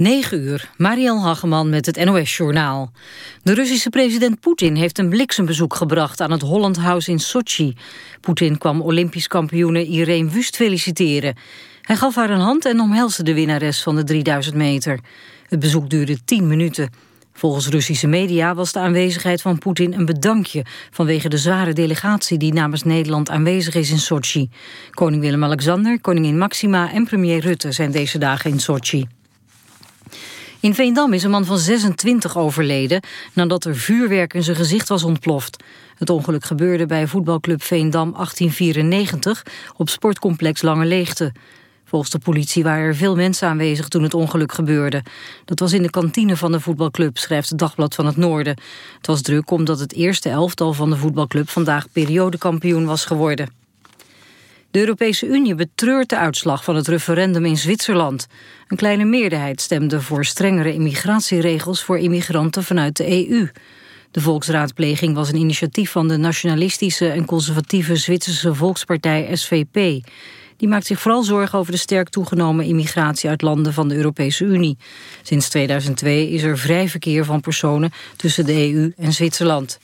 9 uur, Mariel Hageman met het NOS-journaal. De Russische president Poetin heeft een bliksembezoek gebracht aan het Holland House in Sochi. Poetin kwam Olympisch kampioene Irene Wust feliciteren. Hij gaf haar een hand en omhelsde de winnares van de 3000 meter. Het bezoek duurde 10 minuten. Volgens Russische media was de aanwezigheid van Poetin een bedankje... vanwege de zware delegatie die namens Nederland aanwezig is in Sochi. Koning Willem-Alexander, koningin Maxima en premier Rutte zijn deze dagen in Sochi. In Veendam is een man van 26 overleden nadat er vuurwerk in zijn gezicht was ontploft. Het ongeluk gebeurde bij voetbalclub Veendam 1894 op sportcomplex Lange Leegte. Volgens de politie waren er veel mensen aanwezig toen het ongeluk gebeurde. Dat was in de kantine van de voetbalclub, schrijft het Dagblad van het Noorden. Het was druk omdat het eerste elftal van de voetbalclub vandaag periodekampioen was geworden. De Europese Unie betreurt de uitslag van het referendum in Zwitserland. Een kleine meerderheid stemde voor strengere immigratieregels voor immigranten vanuit de EU. De volksraadpleging was een initiatief van de nationalistische en conservatieve Zwitserse volkspartij SVP. Die maakt zich vooral zorgen over de sterk toegenomen immigratie uit landen van de Europese Unie. Sinds 2002 is er vrij verkeer van personen tussen de EU en Zwitserland.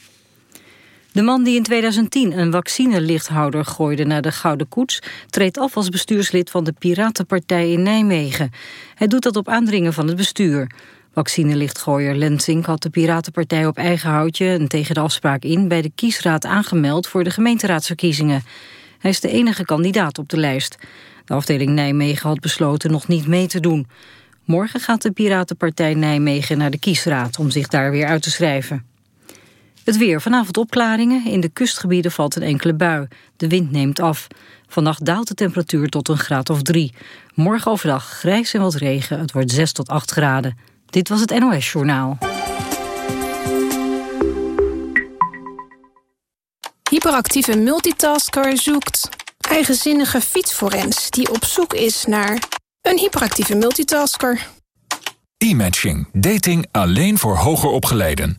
De man die in 2010 een vaccinelichthouder gooide naar de Gouden Koets... treedt af als bestuurslid van de Piratenpartij in Nijmegen. Hij doet dat op aandringen van het bestuur. Vaccinelichtgooier Lensink had de Piratenpartij op eigen houtje... en tegen de afspraak in bij de kiesraad aangemeld voor de gemeenteraadsverkiezingen. Hij is de enige kandidaat op de lijst. De afdeling Nijmegen had besloten nog niet mee te doen. Morgen gaat de Piratenpartij Nijmegen naar de kiesraad... om zich daar weer uit te schrijven. Het weer. Vanavond opklaringen. In de kustgebieden valt een enkele bui. De wind neemt af. Vannacht daalt de temperatuur tot een graad of drie. Morgen overdag grijs en wat regen. Het wordt 6 tot 8 graden. Dit was het NOS Journaal. Hyperactieve multitasker zoekt eigenzinnige fietsforens... die op zoek is naar een hyperactieve multitasker. E-matching. Dating alleen voor hoger opgeleiden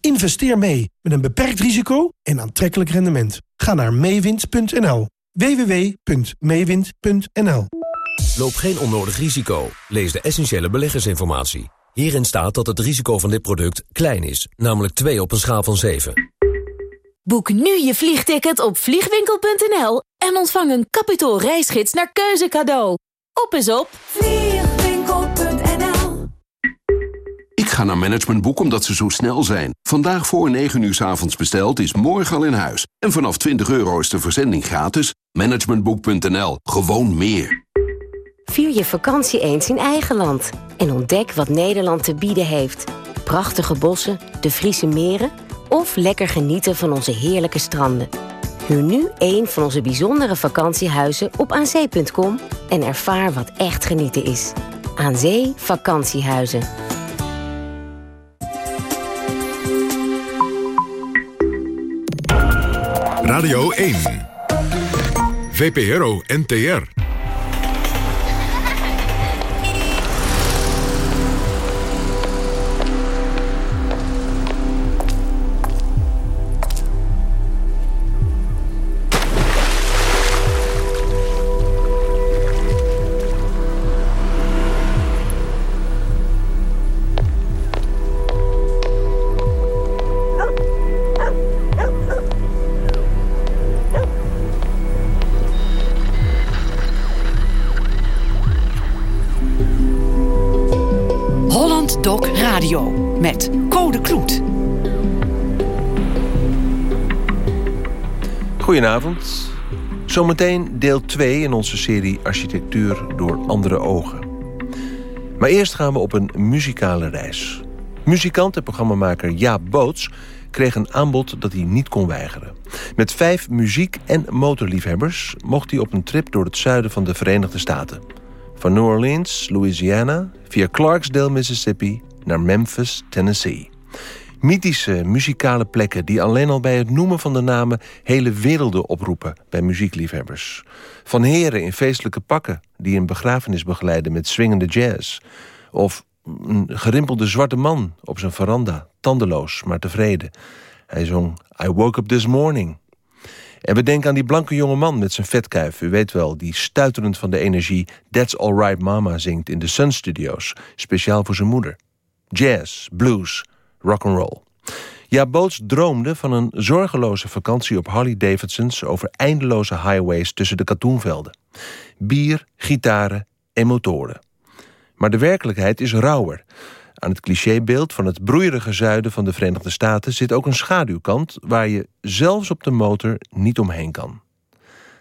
Investeer mee met een beperkt risico en aantrekkelijk rendement. Ga naar meewind.nl. www.meewind.nl Loop geen onnodig risico. Lees de essentiële beleggersinformatie. Hierin staat dat het risico van dit product klein is, namelijk 2 op een schaal van 7. Boek nu je vliegticket op vliegwinkel.nl en ontvang een kapitaal reisgids naar keuze cadeau. Op is op ga naar Managementboek omdat ze zo snel zijn. Vandaag voor 9 uur s avonds besteld is morgen al in huis. En vanaf 20 euro is de verzending gratis. Managementboek.nl. Gewoon meer. Vier je vakantie eens in eigen land. En ontdek wat Nederland te bieden heeft. Prachtige bossen, de Friese meren... of lekker genieten van onze heerlijke stranden. Huur nu een van onze bijzondere vakantiehuizen op aanzee.com... en ervaar wat echt genieten is. Aan Zee Vakantiehuizen. Radio 1. VPRO NTR. Zometeen deel 2 in onze serie Architectuur door andere ogen. Maar eerst gaan we op een muzikale reis. Muzikant en programmamaker Jaap Boots kreeg een aanbod dat hij niet kon weigeren. Met vijf muziek- en motorliefhebbers mocht hij op een trip door het zuiden van de Verenigde Staten. Van New Orleans, Louisiana, via Clarksdale, Mississippi naar Memphis, Tennessee. Mythische muzikale plekken die alleen al bij het noemen van de namen... hele werelden oproepen bij muziekliefhebbers. Van heren in feestelijke pakken die een begrafenis begeleiden met swingende jazz. Of een gerimpelde zwarte man op zijn veranda, tandeloos maar tevreden. Hij zong I woke up this morning. En we denken aan die blanke jonge man met zijn vetkuif. U weet wel, die stuiterend van de energie... That's Alright Mama zingt in de Sun Studios. Speciaal voor zijn moeder. Jazz, blues, rock and roll. Ja, Boots droomde van een zorgeloze vakantie op Harley Davidsons... over eindeloze highways tussen de katoenvelden. Bier, gitaren en motoren. Maar de werkelijkheid is rauwer. Aan het clichébeeld van het broeierige zuiden van de Verenigde Staten... zit ook een schaduwkant waar je zelfs op de motor niet omheen kan.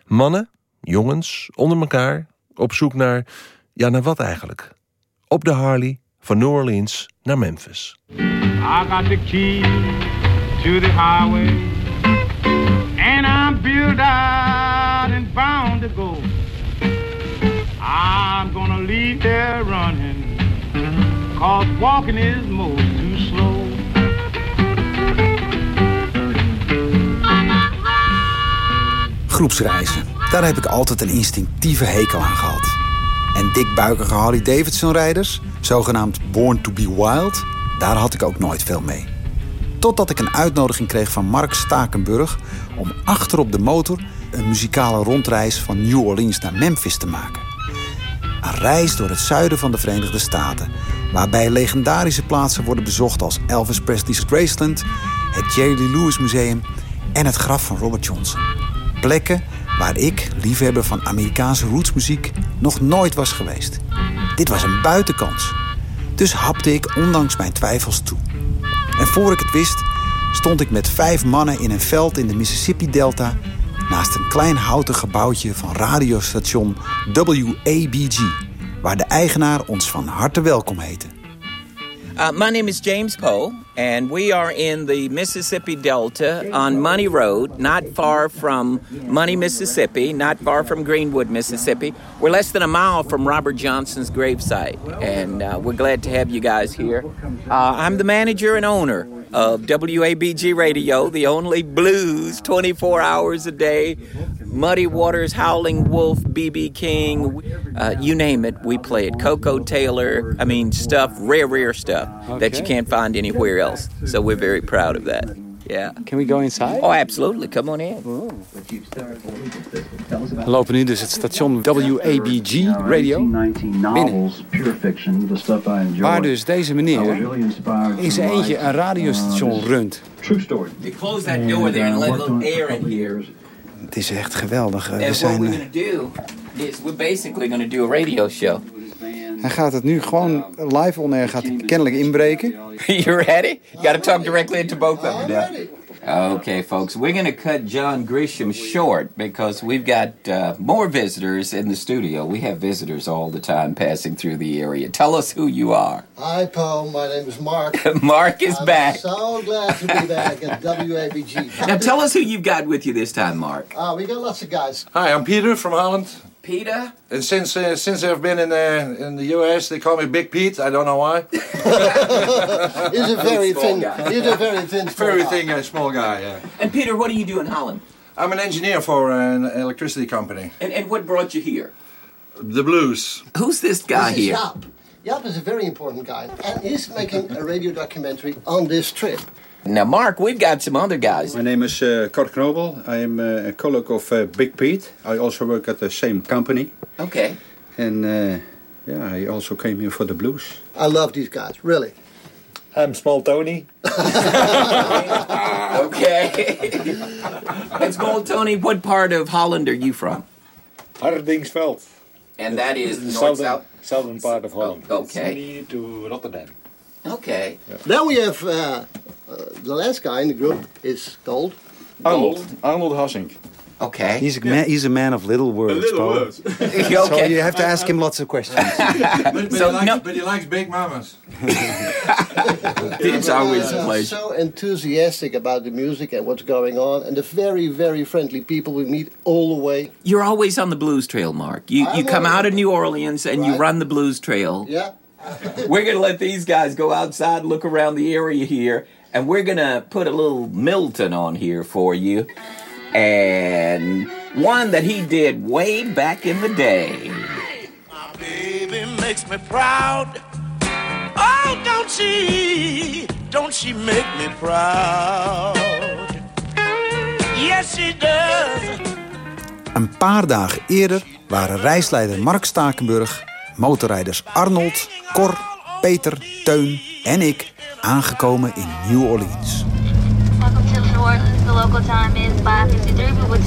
Mannen, jongens, onder elkaar, op zoek naar... ja, naar wat eigenlijk? Op de Harley, van New Orleans naar Memphis. I got the key to the highway And I'm built out and bound to go I'm gonna leave there running Cause walking is most too slow Groepsreizen. Daar heb ik altijd een instinctieve hekel aan gehad. En dikbuikige Harley Davidson rijders, zogenaamd Born to be Wild, daar had ik ook nooit veel mee. Totdat ik een uitnodiging kreeg van Mark Stakenburg om achterop de motor een muzikale rondreis van New Orleans naar Memphis te maken. Een reis door het zuiden van de Verenigde Staten, waarbij legendarische plaatsen worden bezocht als Elvis Presley's Graceland, het Jerry Lewis Museum en het graf van Robert Johnson. Plekken waar ik, liefhebber van Amerikaanse rootsmuziek, nog nooit was geweest. Dit was een buitenkans. Dus hapte ik ondanks mijn twijfels toe. En voor ik het wist, stond ik met vijf mannen in een veld in de Mississippi-delta... naast een klein houten gebouwtje van radiostation WABG... waar de eigenaar ons van harte welkom heette. Uh, my name is James Poe, and we are in the Mississippi Delta on Money Road, not far from Money, Mississippi, not far from Greenwood, Mississippi. We're less than a mile from Robert Johnson's gravesite, and uh, we're glad to have you guys here. Uh, I'm the manager and owner of WABG Radio, the only blues 24 hours a day. Muddy Waters, Howling Wolf, BB King, uh, you name it, we play it. Coco Taylor, I mean, stuff, rare, rare stuff that you can't find anywhere else. So we're very proud of that. Yeah. Can we go inside? Oh, absolutely. Come on in. We lopen nu dus het station WABG Radio binnen. Waar dus deze meneer in zijn eentje een radiostation runt. You close that door there and let a little air in here. Het is echt geweldig. We And what zijn, we're going to do is we're basically going to do a radio show. hij gaat het nu gewoon live on air gaat hij kennelijk inbreken. you ready? You got to talk directly into both of them. Okay, folks, we're going to cut John Grisham short because we've got uh, more visitors in the studio. We have visitors all the time passing through the area. Tell us who you are. Hi, Paul. My name is Mark. Mark is I'm back. So glad to be back at WABG. Now, tell us who you've got with you this time, Mark. Uh, we got lots of guys. Hi, I'm Peter from Holland. Peter? And since uh, since I've been in uh, in the US, they call me Big Pete. I don't know why. He's a very Small thin. guy. He's a very thin. small Very guy. thin, uh, small guy. Yeah. And Peter, what do you do in Holland? I'm an engineer for an electricity company. And, and what brought you here? The blues. Who's this guy This is here? Jaap. Jaap is a very important guy, and he's making a radio documentary on this trip. Now, Mark, we've got some other guys. My name is uh, Kort Knobel. I am uh, a colleague of uh, Big Pete. I also work at the same company. Okay. And uh, yeah, I also came here for the blues. I love these guys, really. I'm Small Tony. Okay. and Small Tony, what part of Holland are you from? Hardingsveld. And that is the north, southern, south? southern part of Holland. Okay. Near to Rotterdam. Okay. Then we have uh, uh, the last guy in the group is called Arnold. Arnold Hassink. Okay. He's a, man, he's a man of little words, little Paul. words. So Okay. you have to ask him lots of questions. but, but So, he likes, no- but he likes big mamas. It's always a pleasure. so enthusiastic about the music and what's going on, and the very, very friendly people we meet all the way. You're always on the blues trail, Mark. You you I'm come on- out of New Orleans and you Right. run the blues trail. Yeah. We're going to let these guys go outside, look around the area here, and we're going to put a little Milton on here for you. And one that he did way back in the day. My baby makes me proud. Oh, don't she? Don't she make me proud? Yes, she does. Een paar dagen eerder waren reisleider Mark Stakenburg, motorrijders Arnold, Cor, Peter, Teun en ik aangekomen in New Orleans. Is 5.53. We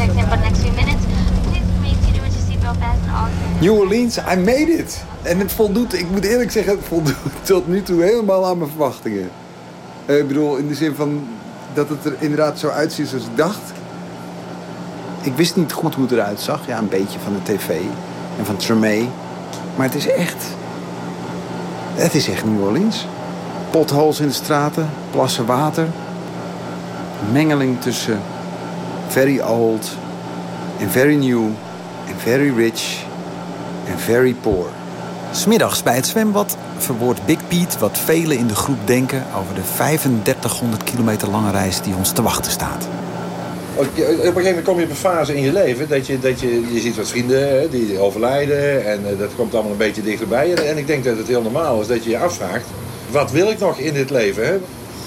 New Orleans, I made it. En het voldoet, ik moet eerlijk zeggen, het voldoet tot nu toe helemaal aan mijn verwachtingen. Eh, ik bedoel, in de zin van dat het er inderdaad zo uitziet zoals ik dacht. Ik wist niet goed hoe het eruit zag. Ja, een beetje van de tv en van Tremé. Maar het is echt... Het is echt New Orleans. Potholes in de straten, plassen water. Mengeling tussen very old en very new en very rich en very poor. Smiddags bij het zwembad verwoordt Big Pete wat velen in de groep denken over de 3500 kilometer lange reis die ons te wachten staat. Op een gegeven moment kom je op een fase in je leven dat je, dat je, je ziet wat vrienden hè, die overlijden en eh, dat komt allemaal een beetje dichterbij. En, en ik denk dat het heel normaal is dat je je afvraagt, wat wil ik nog in dit leven? Hè?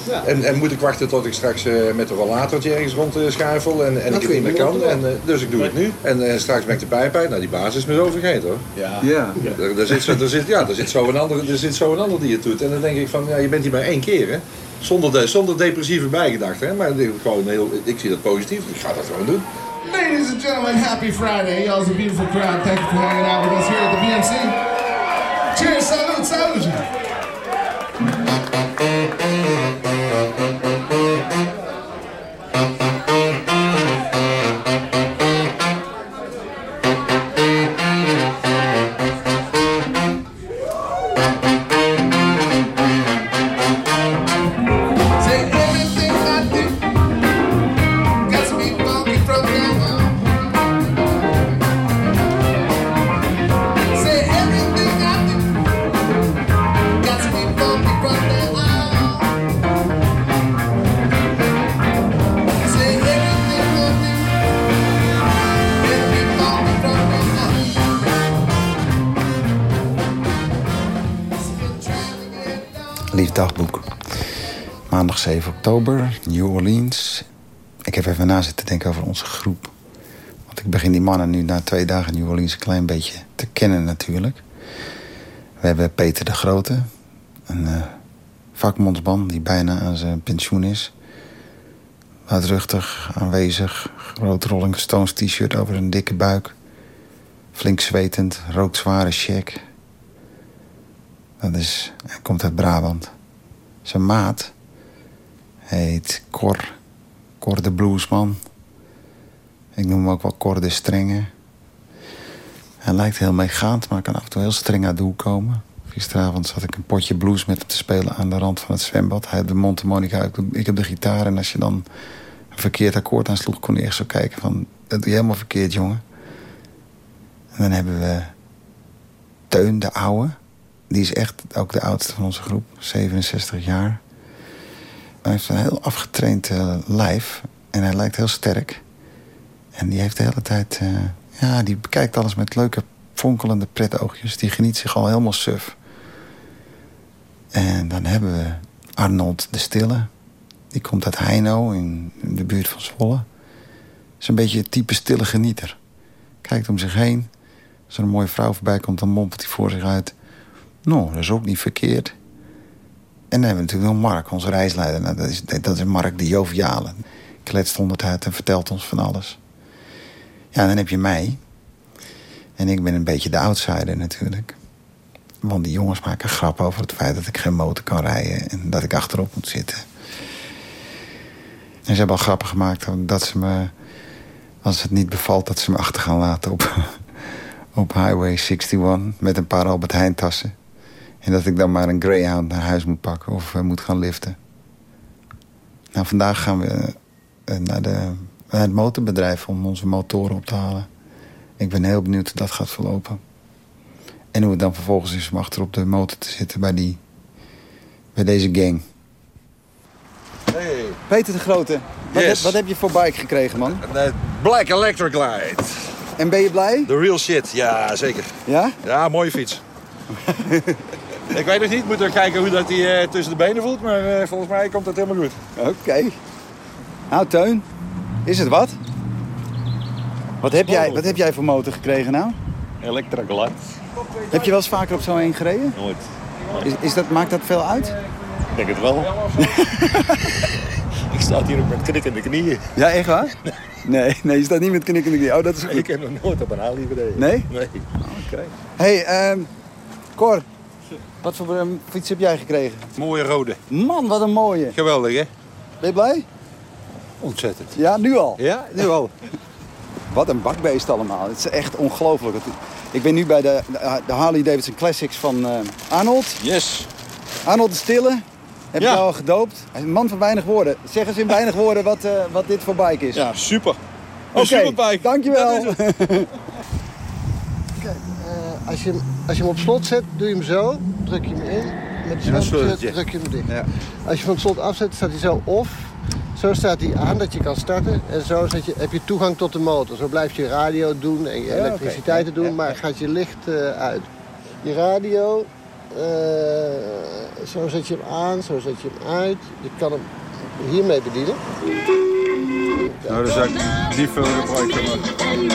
Ja. En, en moet ik wachten tot ik straks eh, met een rollatortje ergens rond eh, schuifel en, en Dat ik het niet meer kan? En, dus ik doe het nu. En straks ben ik de pijp uit. Nou, die basis is me zo vergeten hoor. Ja. Ja. Daar, daar zit, zo- daar zit, ja, daar zit zo een ander, er zit zo een ander die het doet. En dan denk ik van, ja, je bent hier maar één keer hè. Zonder, de, zonder depressieve bijgedachten. Maar gewoon heel, ik zie dat positief. Ik ga dat gewoon doen. Ladies and gentlemen, happy Friday. Y'all's a beautiful crowd. Thank you for hanging out with us here at the BMC. Cheers, salute, salute. Denken over onze groep. Want ik begin die mannen nu na twee dagen New Orleans een klein beetje te kennen natuurlijk. We hebben Peter de Grote, een eh, vakmondsman die bijna aan zijn pensioen is. Luidruchtig, aanwezig, groot Rolling Stones t-shirt over een dikke buik. Flink zwetend, rookt zware check. Dat is, hij komt uit Brabant. Zijn maat heet Cor. Cor de Bluesman. Ik noem hem ook wel Cor de Strenge. Hij lijkt heel meegaand, maar kan af en toe heel streng de hoek komen. Gisteravond zat ik een potje blues met hem te spelen aan de rand van het zwembad. Hij had de mondharmonica, ik- heb de gitaar. En als je dan een verkeerd akkoord aansloeg, kon hij echt zo kijken van... Dat doe je helemaal verkeerd, jongen. En dan hebben we Teun, de ouwe. Die is echt ook de oudste van onze groep, 67 jaar. Hij heeft een heel afgetraind eh, lijf en hij lijkt heel sterk. En die heeft de hele tijd... eh, ja, die bekijkt alles met leuke, fonkelende pretoogjes. Die geniet zich al helemaal suf. En dan hebben we Arnold de Stille. Die komt uit Heino, in de buurt van Zwolle. Is een beetje het type stille genieter. Kijkt om zich heen. Als er een mooie vrouw voorbij komt, dan mompelt hij voor zich uit... Nou, dat is ook niet verkeerd. En dan hebben we natuurlijk nog Mark, onze reisleider. Nou, dat, is, dat is Mark de joviale. Kletst honderd uit en vertelt ons van alles. Ja, dan heb je mij. En ik ben een beetje de outsider natuurlijk. Want die jongens maken grap over het feit dat ik geen motor kan rijden... en dat ik achterop moet zitten. En ze hebben al grappen gemaakt dat ze me... als het niet bevalt, dat ze me achter gaan laten op, op Highway 61... met een paar Albert Heijn tassen. En dat ik dan maar een Greyhound naar huis moet pakken of eh, moet gaan liften. Nou, vandaag gaan we eh, naar, de, het motorbedrijf om onze motoren op te halen. Ik ben heel benieuwd hoe dat gaat verlopen. En hoe het dan vervolgens is om achter op de motor te zitten bij, die, bij deze gang. Hey. Peter de Grote, wat, Yes. heb, wat heb je voor bike gekregen, man? Een Black Electric Glide. En ben je blij? The real shit, ja zeker. Ja? Ja, mooie fiets. ik weet nog niet, moet er kijken hoe dat hij eh, tussen de benen voelt, maar eh, volgens mij komt dat helemaal goed. Oké. Nou, Teun, is het wat? Wat heb, jij, wat heb jij voor motor gekregen nou? Electra Glide. Heb je wel eens vaker op zo'n een gereden? Nooit. Is, is dat, maakt dat veel uit? Ik denk het wel. ik sta hier ook met knikkende knieën. Ja, echt waar? Nee, nee, je staat niet met knikkende knieën. Oh, dat is goed. Ik heb nog nooit op een Harley gereden. Nee? Nee. Oké. hey, ehm Cor. Wat voor ehm, fiets heb jij gekregen? Mooie rode. Man, wat een mooie. Geweldig, hè? Ben je blij? Ontzettend. Ja, nu al? Ja, nu al. Wat een bakbeest allemaal. Het is echt ongelooflijk. Ik ben nu bij de, de Harley Davidson Classics van eh, Arnold. Yes. Arnold de Stille. Heb Ja. je al gedoopt? Hij is een man van weinig woorden. Zeg eens in weinig woorden wat, eh, wat dit voor bike is. Ja, super. Oké, superbike. dankjewel. Eh, als, je, hem- als je hem op slot zet, doe je hem zo. Druk je hem in. Met de sleuteltje. druk je hem dicht. Ja. Als je van het slot afzet, staat hij zo off. Zo staat hij aan dat je kan starten. En zo zet je, heb je toegang tot de motor. Zo blijf je radio doen en je Ja. Ja, doen. Maar gaat je licht eh, uit. Je radio, eh, zo zet je hem aan, zo zet je hem uit. Je kan hem hiermee bedienen. Nou, daar zou ik niet veel gebruik van maken.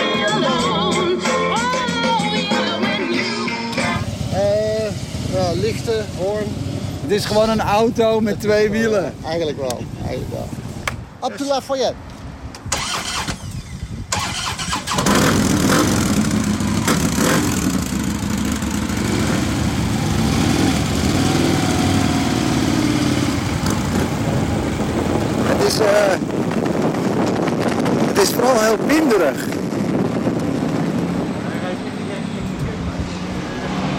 Eh, ja, lichten, hoorn. Het is gewoon een auto met twee wielen. Eigenlijk wel, eigenlijk wel. Up to Lafayette. Het is, eh, het is vooral heel winderig.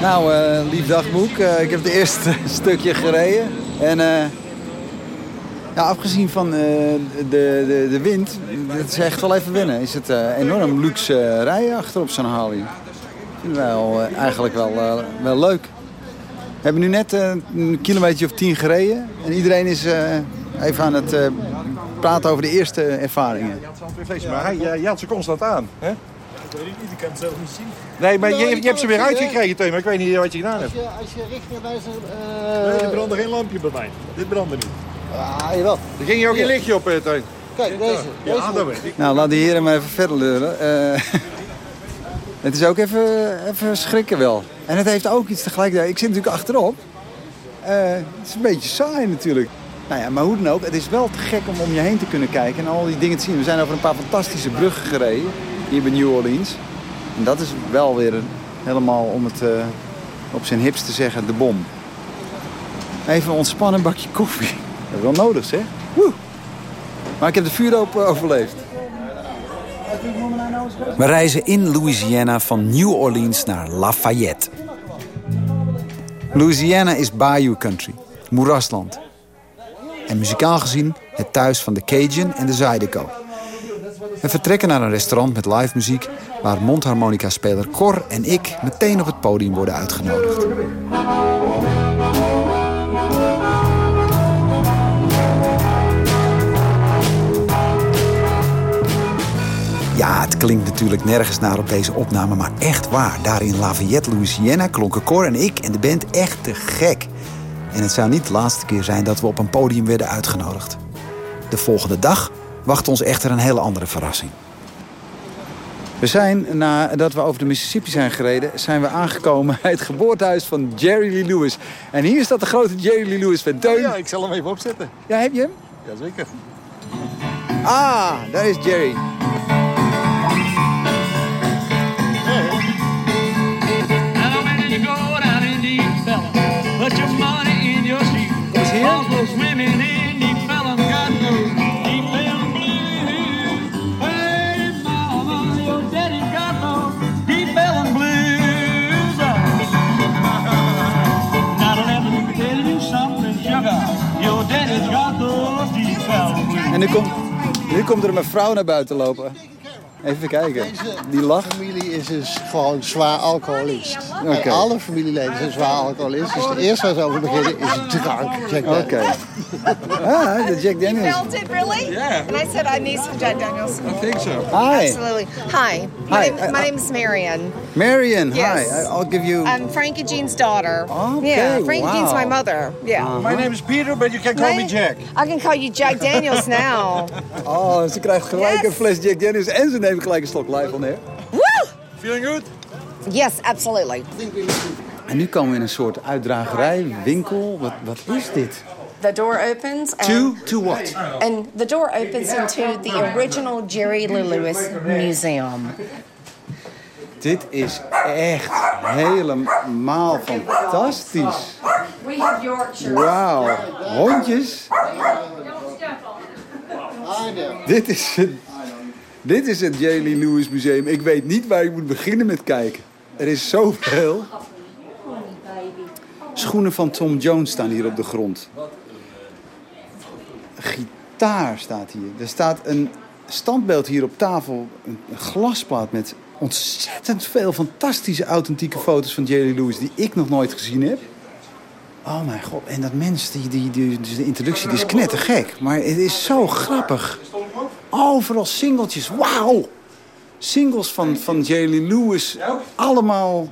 Nou, eh, lief dagboek. Eh, ik heb het eerste stukje gereden. En eh, ja, afgezien van de, de, de wind, het is echt wel even winnen. Is het enorm luxe rijden achter op zo'n Harley. Ik vind het wel, eh, eigenlijk wel, wel leuk. We hebben nu net een kilometer of tien gereden. En iedereen is even aan het praten over de eerste ervaringen. Maar hij, jij had ze constant aan. Hè? Ik weet het niet, ik kan het zelf niet zien. Nee, maar Nou, je, je hebt ze weer uitgekregen, Teun, maar ik weet niet wat je gedaan hebt. Als je, als je richtingwijzer... Nee, eh er brandde geen lampje bij mij. Dit brandde niet. Ah, jawel. Er ging je ook een lichtje op, eh, Teun. Kijk, deze. deze Ja, dat weet ik. Nou, laat de heren maar even verder leuren. Eh, het is ook even, even schrikken wel. En het heeft ook iets tegelijkertijd. Ik zit natuurlijk achterop. Eh, het is een beetje saai natuurlijk. Nou ja, maar hoe dan ook, het is wel te gek om om je heen te kunnen kijken en al die dingen te zien. We zijn over een paar fantastische bruggen gereden, hier bij New Orleans. En dat is wel weer een- helemaal, om het eh, op zijn hips te zeggen, de bom. Even ontspannen, bakje koffie. Dat is wel nodig, zeg. Woe! Maar ik heb de vuurdoop eh, overleefd. We reizen in Louisiana van New Orleans naar Lafayette. Louisiana is bayou country, moerasland. En muzikaal gezien het thuis van de Cajun en de Zydeco. We vertrekken naar een restaurant met live muziek... waar mondharmonica-speler Cor en ik meteen op het podium worden uitgenodigd. Ja, het klinkt natuurlijk nergens naar op deze opname, maar echt waar. Daar in Lafayette, Louisiana, klonken Cor en ik en de band echt te gek. En het zou niet de laatste keer zijn dat we op een podium werden uitgenodigd. De volgende dag wacht ons echter een hele andere verrassing. We zijn, nadat we over de Mississippi zijn gereden... zijn we aangekomen bij het geboortehuis van Jerry Lee Lewis. En hier staat de grote Jerry Lee Lewis van Teun. Ja, ik zal hem even opzetten. Ja, heb je hem? Jazeker. Ah, daar is Jerry. Nu komt, nu komt er een mevrouw naar buiten lopen. Even kijken. Die lach. familie is dus gewoon zwaar alcoholist. Alle familieleden zijn zwaar alcoholist. Dus het eerste waar ze over beginnen is drank. Jack Daniels. Oké. Ah, de Jack Daniels. felt it really? Yeah. And I said I need some Jack Daniels. I think so. Hi. Absolutely. Hi. My, Hi. Name, my name is Marion. Marion, Yes. hi. I'll give you... I'm Frankie Jean's daughter. Okay, yeah, Frankie Jean's my wow. mother. Yeah. My name is Peter, but you can call me Jack. I can call you Jack Daniels now. Oh, ze krijgt gelijk een fles Jack Daniels en ze neemt gelijk een slok live on air. Woo! Feeling good? Yes, absolutely. En nu komen we in een soort uitdragerij, winkel. Wat, wat is dit? The door opens. And, To, to what? And the door opens into the original Jerry Lee Lewis Museum. Dit is echt helemaal fantastisch. We have Yorkshire. Wauw. Hondjes. Dit is het, dit is het J. Lee Lewis Museum. Ik weet niet waar ik moet beginnen met kijken. Er is zoveel. Schoenen van Tom Jones staan hier op de grond. Gitaar staat hier. Er staat een standbeeld hier op tafel. Een glasplaat met ontzettend veel fantastische authentieke foto's van J. Lee Lewis... die ik nog nooit gezien heb. Oh mijn god, en dat mens, die, die, die, dus de introductie, die is knettergek. Maar het is zo grappig. Overal singeltjes, wauw! Singles van, van J. Lee Lewis, allemaal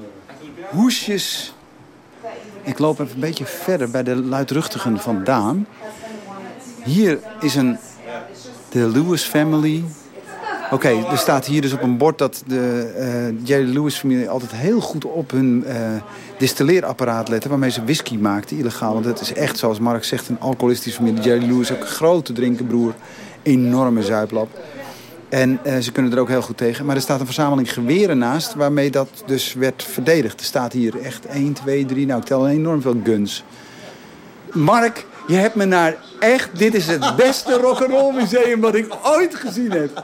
hoesjes. Ik loop even een beetje verder bij de luidruchtigen van Daan. Hier is een... De Lewis Family. Oké, er staat hier dus op een bord dat de eh J. Lee Lewis familie altijd heel goed op hun eh distilleerapparaat letten. Waarmee ze whisky maakten, illegaal. Want het is echt, zoals Mark zegt, een alcoholistische familie. J. Lee Lewis ook een grote drinkenbroer. Enorme zuiplap. En eh, ze kunnen er ook heel goed tegen. Maar er staat een verzameling geweren naast waarmee dat dus werd verdedigd. Er staat hier echt 1, 2, 3, nou ik tel enorm veel guns. Mark, je hebt me naar echt... Dit is het beste rock'n'roll museum wat ik ooit gezien heb.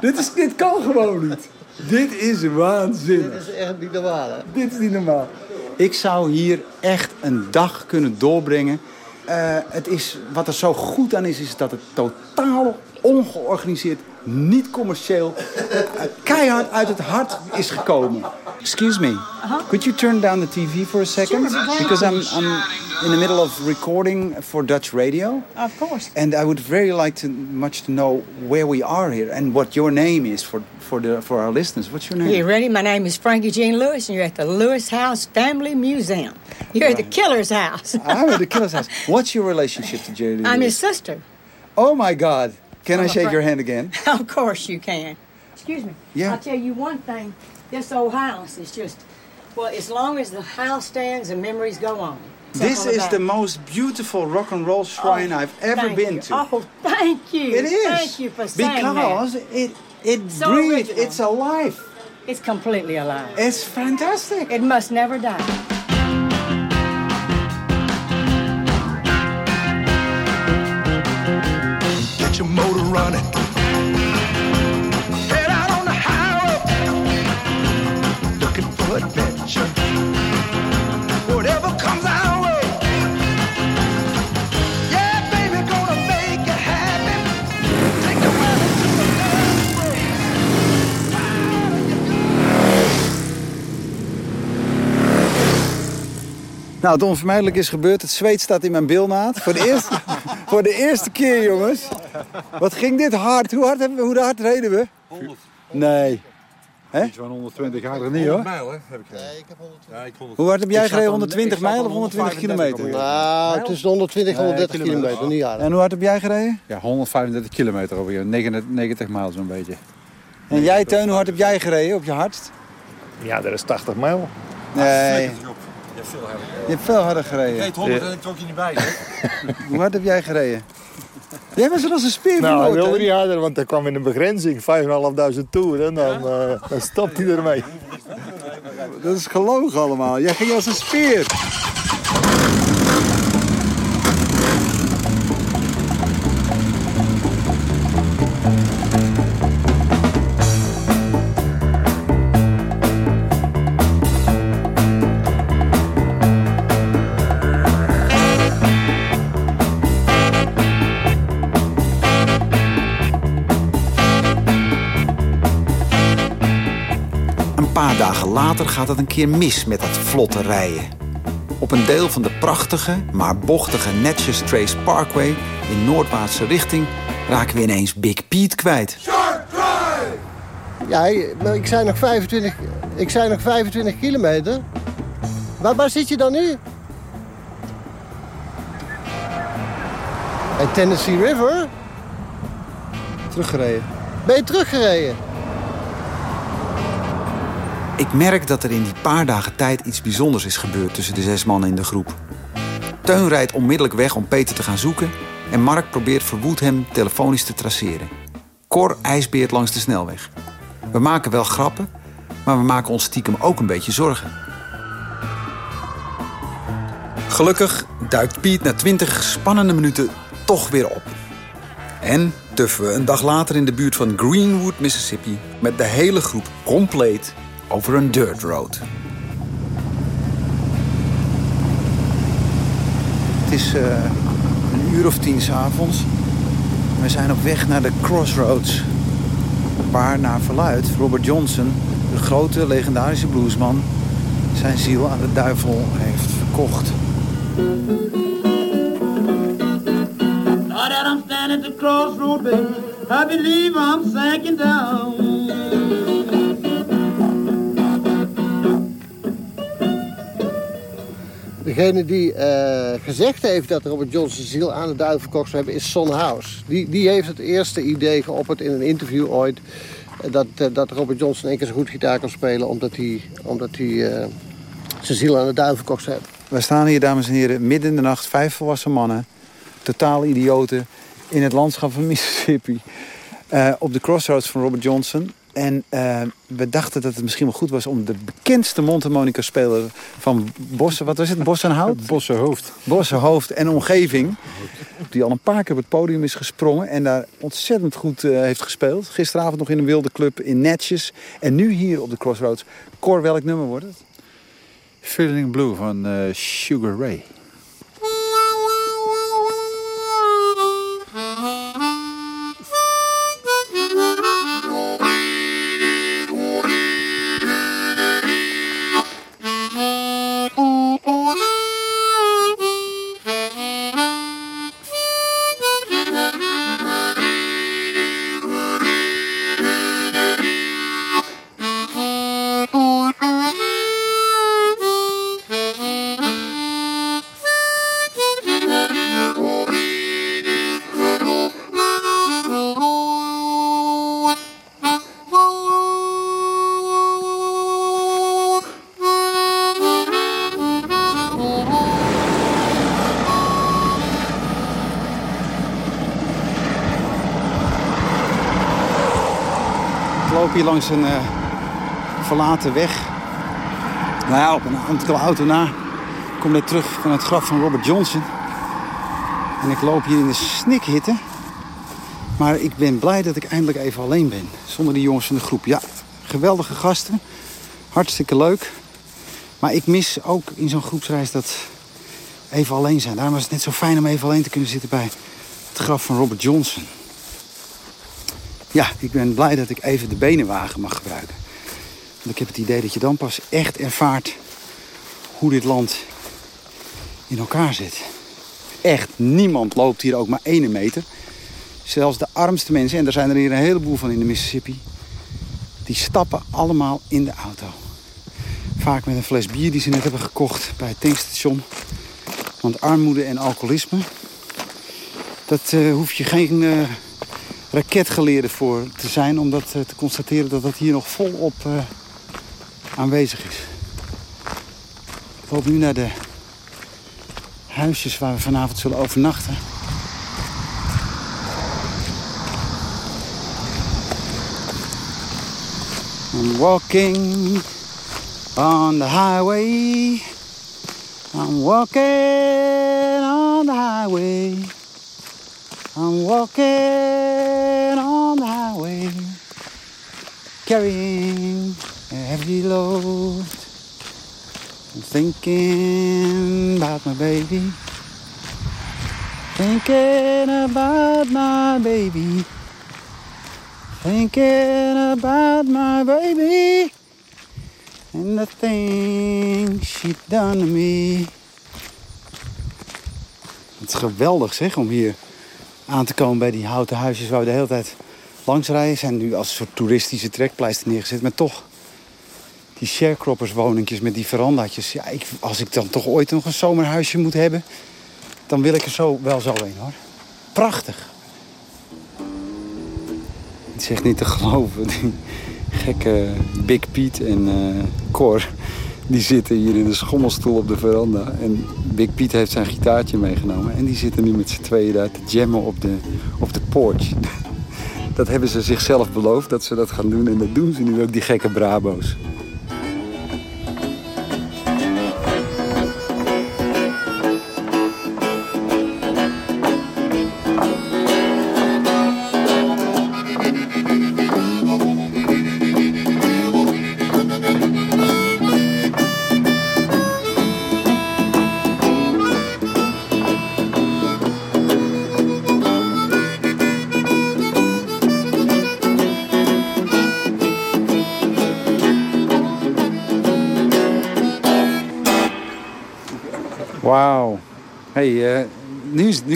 Dit, is, dit kan gewoon niet. Dit is waanzinnig. Dit is echt niet normaal, hè? Dit is niet normaal. Ik zou hier echt een dag kunnen doorbrengen. Eh, het is, wat er zo goed aan is, is dat het totaal ongeorganiseerd, niet commercieel, eh, keihard uit het hart is gekomen. Excuse me, could you turn down the TV for a second? Sure. Because I'm, I'm in the middle of recording for Dutch radio. Of course. And I would very like to much to know where we are here and what your name is for, for, the, for our listeners. What's your name? You ready? My name is Frankie Jean Lewis, and you're at the Lewis House Family Museum. You're at the killer's house. I'm at the killer's house. What's your relationship to Jerry Lee I'm his sister. Oh my God. Can I Oh, shake your hand again? of course you can. Excuse me. Yeah. I'll tell you one thing. This old house is just, well, as long as the house stands, the memories go on. This is that. the most beautiful rock and roll oh, shrine Oh, I've ever been you. to. Oh, thank you. It is. Thank you for saying Because that. it it So breathes. original. It's alive. It's completely alive. It's fantastic. It must never die. Your motor running. Nou, het onvermijdelijk is gebeurd. Het zweet staat in mijn bilnaad. Voor de eerste, voor de eerste keer, jongens. Wat ging dit hard? Hoe hard, hebben we, hoe hard reden we? 100. Nee. Hè? Iets van 120 harder niet hoor. mijl, hè? Heb ik nee, ik heb 120. Hoe hard heb jij Ik gereden? dan- 120 ik zat mijl of 120 kilometer? 135 Nou, tussen 120 en 130 kilometer, niet harder. En hoe hard heb jij gereden? Ja, 135 kilometer over 99 mijl zo'n beetje. En jij, Teun, hoe hard heb jij gereden op je hardst? Ja, dat is 80 mijl. Nee. Je hebt veel harder. Je hebt veel harder Ik gereden. reed 100 en ik trok je niet bij? Hoe hard heb jij gereden? Jij was er als een speer Nou, hij van wilde niet harder, want hij kwam in een begrenzing, 5.500 toeren. En dan, eh, dan stopt hij ermee. Dat is gelogen allemaal. Jij ging als een speer. Later gaat het een keer mis met dat vlotte rijden. Op een deel van de prachtige, maar bochtige Natchez Trace Parkway... in noordwaartse richting raken we ineens Big Pete kwijt. Ja, ik zei nog 25, ik zei nog 25 kilometer. Waar, waar zit je dan nu? En Tennessee River? Teruggereden. Ben je teruggereden? Ik merk dat er in die paar dagen tijd iets bijzonders is gebeurd tussen de zes mannen in de groep. Teun rijdt onmiddellijk weg om Peter te gaan zoeken en Mark probeert verwoed hem telefonisch te traceren. Cor ijsbeert langs de snelweg. We maken wel grappen, maar we maken ons stiekem ook een beetje zorgen. Gelukkig duikt Piet na 20 spannende minuten toch weer op. En tuffen we een dag later in de buurt van Greenwood, Mississippi... met de hele groep compleet over een dirt road. Het is eh, een uur of tien s'avonds. We zijn op weg naar de Crossroads. Waar naar verluid Robert Johnson, de grote legendarische bluesman... zijn ziel aan de duivel heeft verkocht. Now that I'm standing at the crossroad, baby, I believe I'm sinking down. Degene die eh, gezegd heeft dat Robert Johnson ziel aan de duivel verkocht zou hebben, is Son House. Die, die heeft het eerste idee geopperd in een interview ooit. eh, Dat, eh, dat Robert Johnson één keer zo goed gitaar kan spelen, omdat hij, omdat hij zijn ziel aan de duivel verkocht zou staan hier, dames en heren, midden in de nacht. Vijf volwassen mannen, totaal idioten, in het landschap van Mississippi. op de crossroads van Robert Johnson. En eh, we dachten dat het misschien wel goed was om de bekendste mondharmonica-speler van Bossen... Wat was het? Bossenhout? Bossenhoofd. Bossenhoofd en omgeving. Die al een paar keer op het podium is gesprongen. En daar ontzettend goed eh, heeft gespeeld. Gisteravond nog in een wilde club in Netjes. En nu hier op de Crossroads. Cor, welk nummer wordt het? Feeling Blue van eh, Sugar Ray. Langs een eh, verlaten weg. Nou op een aantal auto na. Ik kom net terug van het graf van Robert Johnson. En ik loop hier in de snikhitte. Maar ik ben blij dat ik eindelijk even alleen ben. Zonder die jongens van de groep. Ja, geweldige gasten. Hartstikke leuk. Maar ik mis ook in zo'n groepsreis dat even alleen zijn. Daarom was het net zo fijn om even alleen te kunnen zitten bij het graf van Robert Johnson. Ja, ik ben blij dat ik even de benenwagen mag gebruiken. Want ik heb het idee dat je dan pas echt ervaart hoe dit land in elkaar zit. Echt, niemand loopt hier ook maar ene meter. Zelfs de armste mensen, en er zijn er hier een heleboel van in de Mississippi... die stappen allemaal in de auto. Vaak met een fles bier die ze net hebben gekocht bij het tankstation. Want armoede en alcoholisme... dat eh, hoef je geen eh, raketgeleerde voor te zijn... om dat eh, te constateren dat dat hier nog volop eh, aanwezig is. Ik loop nu naar de huisjes waar we vanavond zullen overnachten. I'm walking on the highway. I'm walking on the highway. I'm walking on the highway. Carrying a heavy load. I'm thinking about my baby. Thinking about my baby. Thinking about my baby. And the thing she done to me. Het is geweldig zeg, om hier aan te komen bij die houten huisjes... waar we de hele tijd langs rijden. Zijn nu als een soort toeristische trekpleister neergezet. Maar toch, die sharecropperswoningjes met die verandaatjes. Ja, ik, als ik dan toch ooit nog een zomerhuisje moet hebben... dan wil ik er zo wel zo een hoor. Prachtig. Het is echt niet te geloven. Die gekke Big Piet en eh Cor... die zitten hier in de schommelstoel op de veranda. En Big Piet heeft zijn gitaartje meegenomen. En die zitten nu met z'n tweeën daar te jammen op de, op de porch. Dat hebben ze zichzelf beloofd dat ze dat gaan doen. En dat doen ze nu ook, die gekke Brabo's.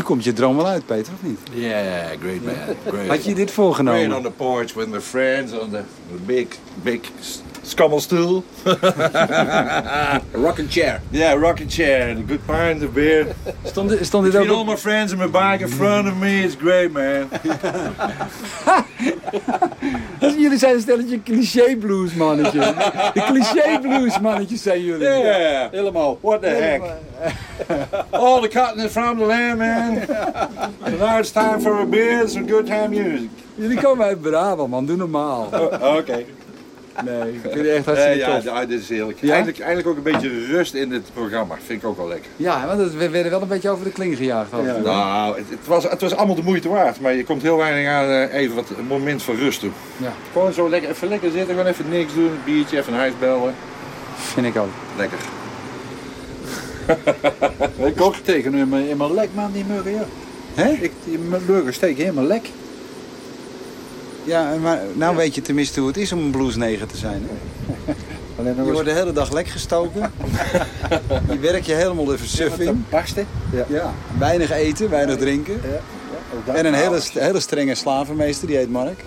Komt je droom wel uit, Peter, of niet? Yeah, great man. Great. Had je dit voorgenomen? Great on the porch with my friends on the big, big s- skummelstoel. A rocking chair. Yeah, rocking chair and a good pint of beer. Stond, dit- stond dit ook all my friends and my bike in front of me, it's great man. Jullie zijn een stelletje cliché blues mannetjes. De cliché blues mannetjes zijn jullie. Yeah. Helemaal. What the heck? All the cotton is from the land, man. So now it's time for a beer and some good time music. Jullie komen uit Brabant, man. Doe normaal. Oh, Oké. Nee, ik vind het echt hartstikke ja, tof. ja, dit is heerlijk. Ja? Eindelijk, eindelijk ook een beetje rust in het programma. Vind ik ook wel lekker. Ja, want we werden wel een beetje over de kling gejaagd. Nou, het, het was, het was allemaal de moeite waard. Maar je komt heel weinig aan eh, even wat, een moment van rust toe. Ja. Gewoon zo lekker, even lekker zitten, gewoon even niks doen. Een biertje, even een huis bellen. Vind ik ook. Lekker. Ik ook tegen in mijn, in mijn lek, man, die muggen, ja. Hè? Ik, die muggen steken helemaal lek. Ja, maar nou weet je tenminste hoe het is om een bluesneger te zijn. hè? Je wordt de hele dag lek gestoken. je werkt je helemaal de versuffing. barsten. Ja. Ja, weinig eten, weinig drinken. dat. En een hele, hele strenge slavenmeester, die heet Mark.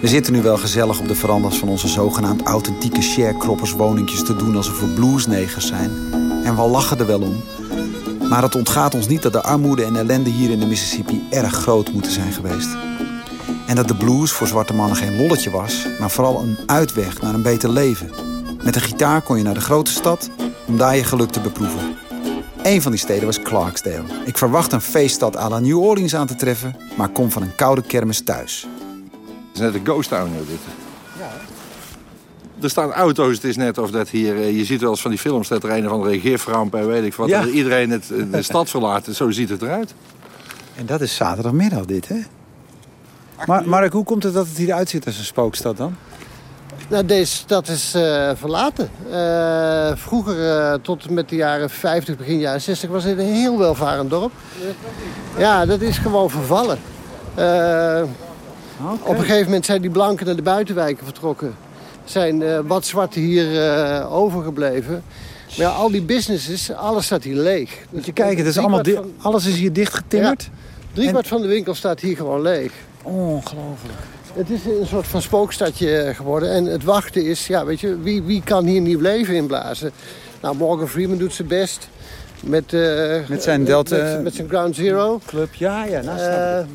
We zitten nu wel gezellig op de verandas van onze zogenaamd authentieke sharecropperswoningjes te doen alsof we bluesnegers zijn. En we lachen er wel om. Maar het ontgaat ons niet dat de armoede en ellende hier in de Mississippi erg groot moeten zijn geweest. En dat de blues voor zwarte mannen geen lolletje was, maar vooral een uitweg naar een beter leven. Met een gitaar kon je naar de grote stad om daar je geluk te beproeven. Een van die steden was Clarksdale. Ik verwacht een feeststad à la New Orleans aan te treffen, maar kom van een koude kermis thuis. Het is net een ghost town, dit. Er staan auto's, het is net of dat hier... eh, Je ziet wel eens van die films dat er een of andere giframp en weet ik wat. Ja. dat iedereen het, de stad verlaat. Zo ziet het eruit. En dat is zaterdagmiddag dit, hè? Maar Mark, hoe komt het dat het hier uitziet als een spookstad dan? Nou, deze stad is eh, verlaten. Eh, vroeger, eh, tot met de jaren 50, begin jaren 60, was dit een heel welvarend dorp. Ja, dat is gewoon vervallen. Eh, Op een gegeven moment zijn die blanken naar de buitenwijken vertrokken. Zijn eh, wat zwarte hier eh, overgebleven. Maar ja, al die businesses, alles staat hier leeg. Moet je kijken, het is allemaal alles is hier dicht getimmerd. Ja, driekwart van de winkel staat hier gewoon leeg. Ongelooflijk. Het is een soort van spookstadje eh, geworden. En het wachten is, ja, weet je, wie, wie kan hier nieuw leven inblazen? Nou, Morgan Freeman doet zijn best. Met, Met zijn Delta- Met, met zijn Ground Zero. Club, ja, ja. Nou, ik.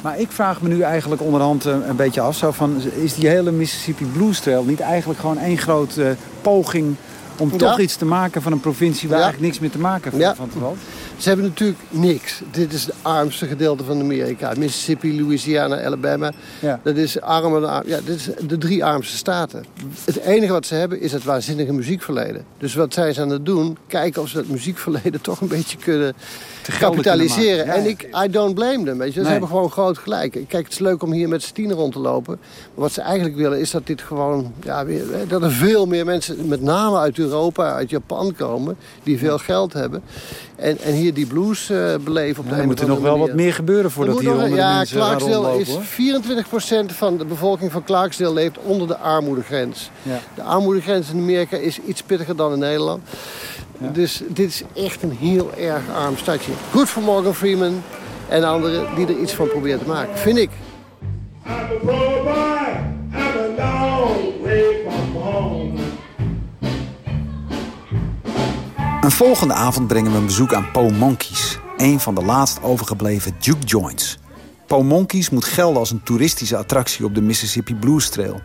Maar ik vraag me nu eigenlijk onderhand eh, een beetje af. Zo van, is die hele Mississippi Blues Trail niet eigenlijk gewoon één grote eh, poging... om Ja. toch iets te maken van een provincie waar Ja. eigenlijk niks meer te maken Ja. van te valt? Ze hebben natuurlijk niks. Dit is het armste gedeelte van Amerika. Mississippi, Louisiana, Alabama. Ja. Dat is arm en arm. Ja, dit is de drie armste staten. Het enige wat ze hebben is het waanzinnige muziekverleden. Dus wat zijn ze aan het doen? Kijken of ze dat muziekverleden toch een beetje kunnen kapitaliseren. kunnen maken. Ja, en ik, I don't blame them. Weet je. Ze Nee. hebben gewoon groot gelijk. Kijk, het is leuk om hier met z'n tienen rond te lopen. Maar wat ze eigenlijk willen is dat dit gewoon... Ja, dat er veel meer mensen, met name uit Europa, uit Japan komen... die veel geld hebben. En, en hier die blues eh, beleven op de er moet er nog wel wat meer gebeuren voordat Er hier honderden Ja, Clarksdale rondlopen, is 24% van de bevolking van Clarksdale leeft onder de armoedegrens. Ja. De armoedegrens in Amerika is iets pittiger dan in Nederland. Dus dit is echt een heel erg arm stadje. Goed voor Morgan Freeman en anderen die er iets van proberen te maken, vind ik. Een volgende avond brengen we een bezoek aan Po Monkeys. Een van de laatst overgebleven juke joints. Po Monkeys moet gelden als een toeristische attractie op de Mississippi Blues Trail.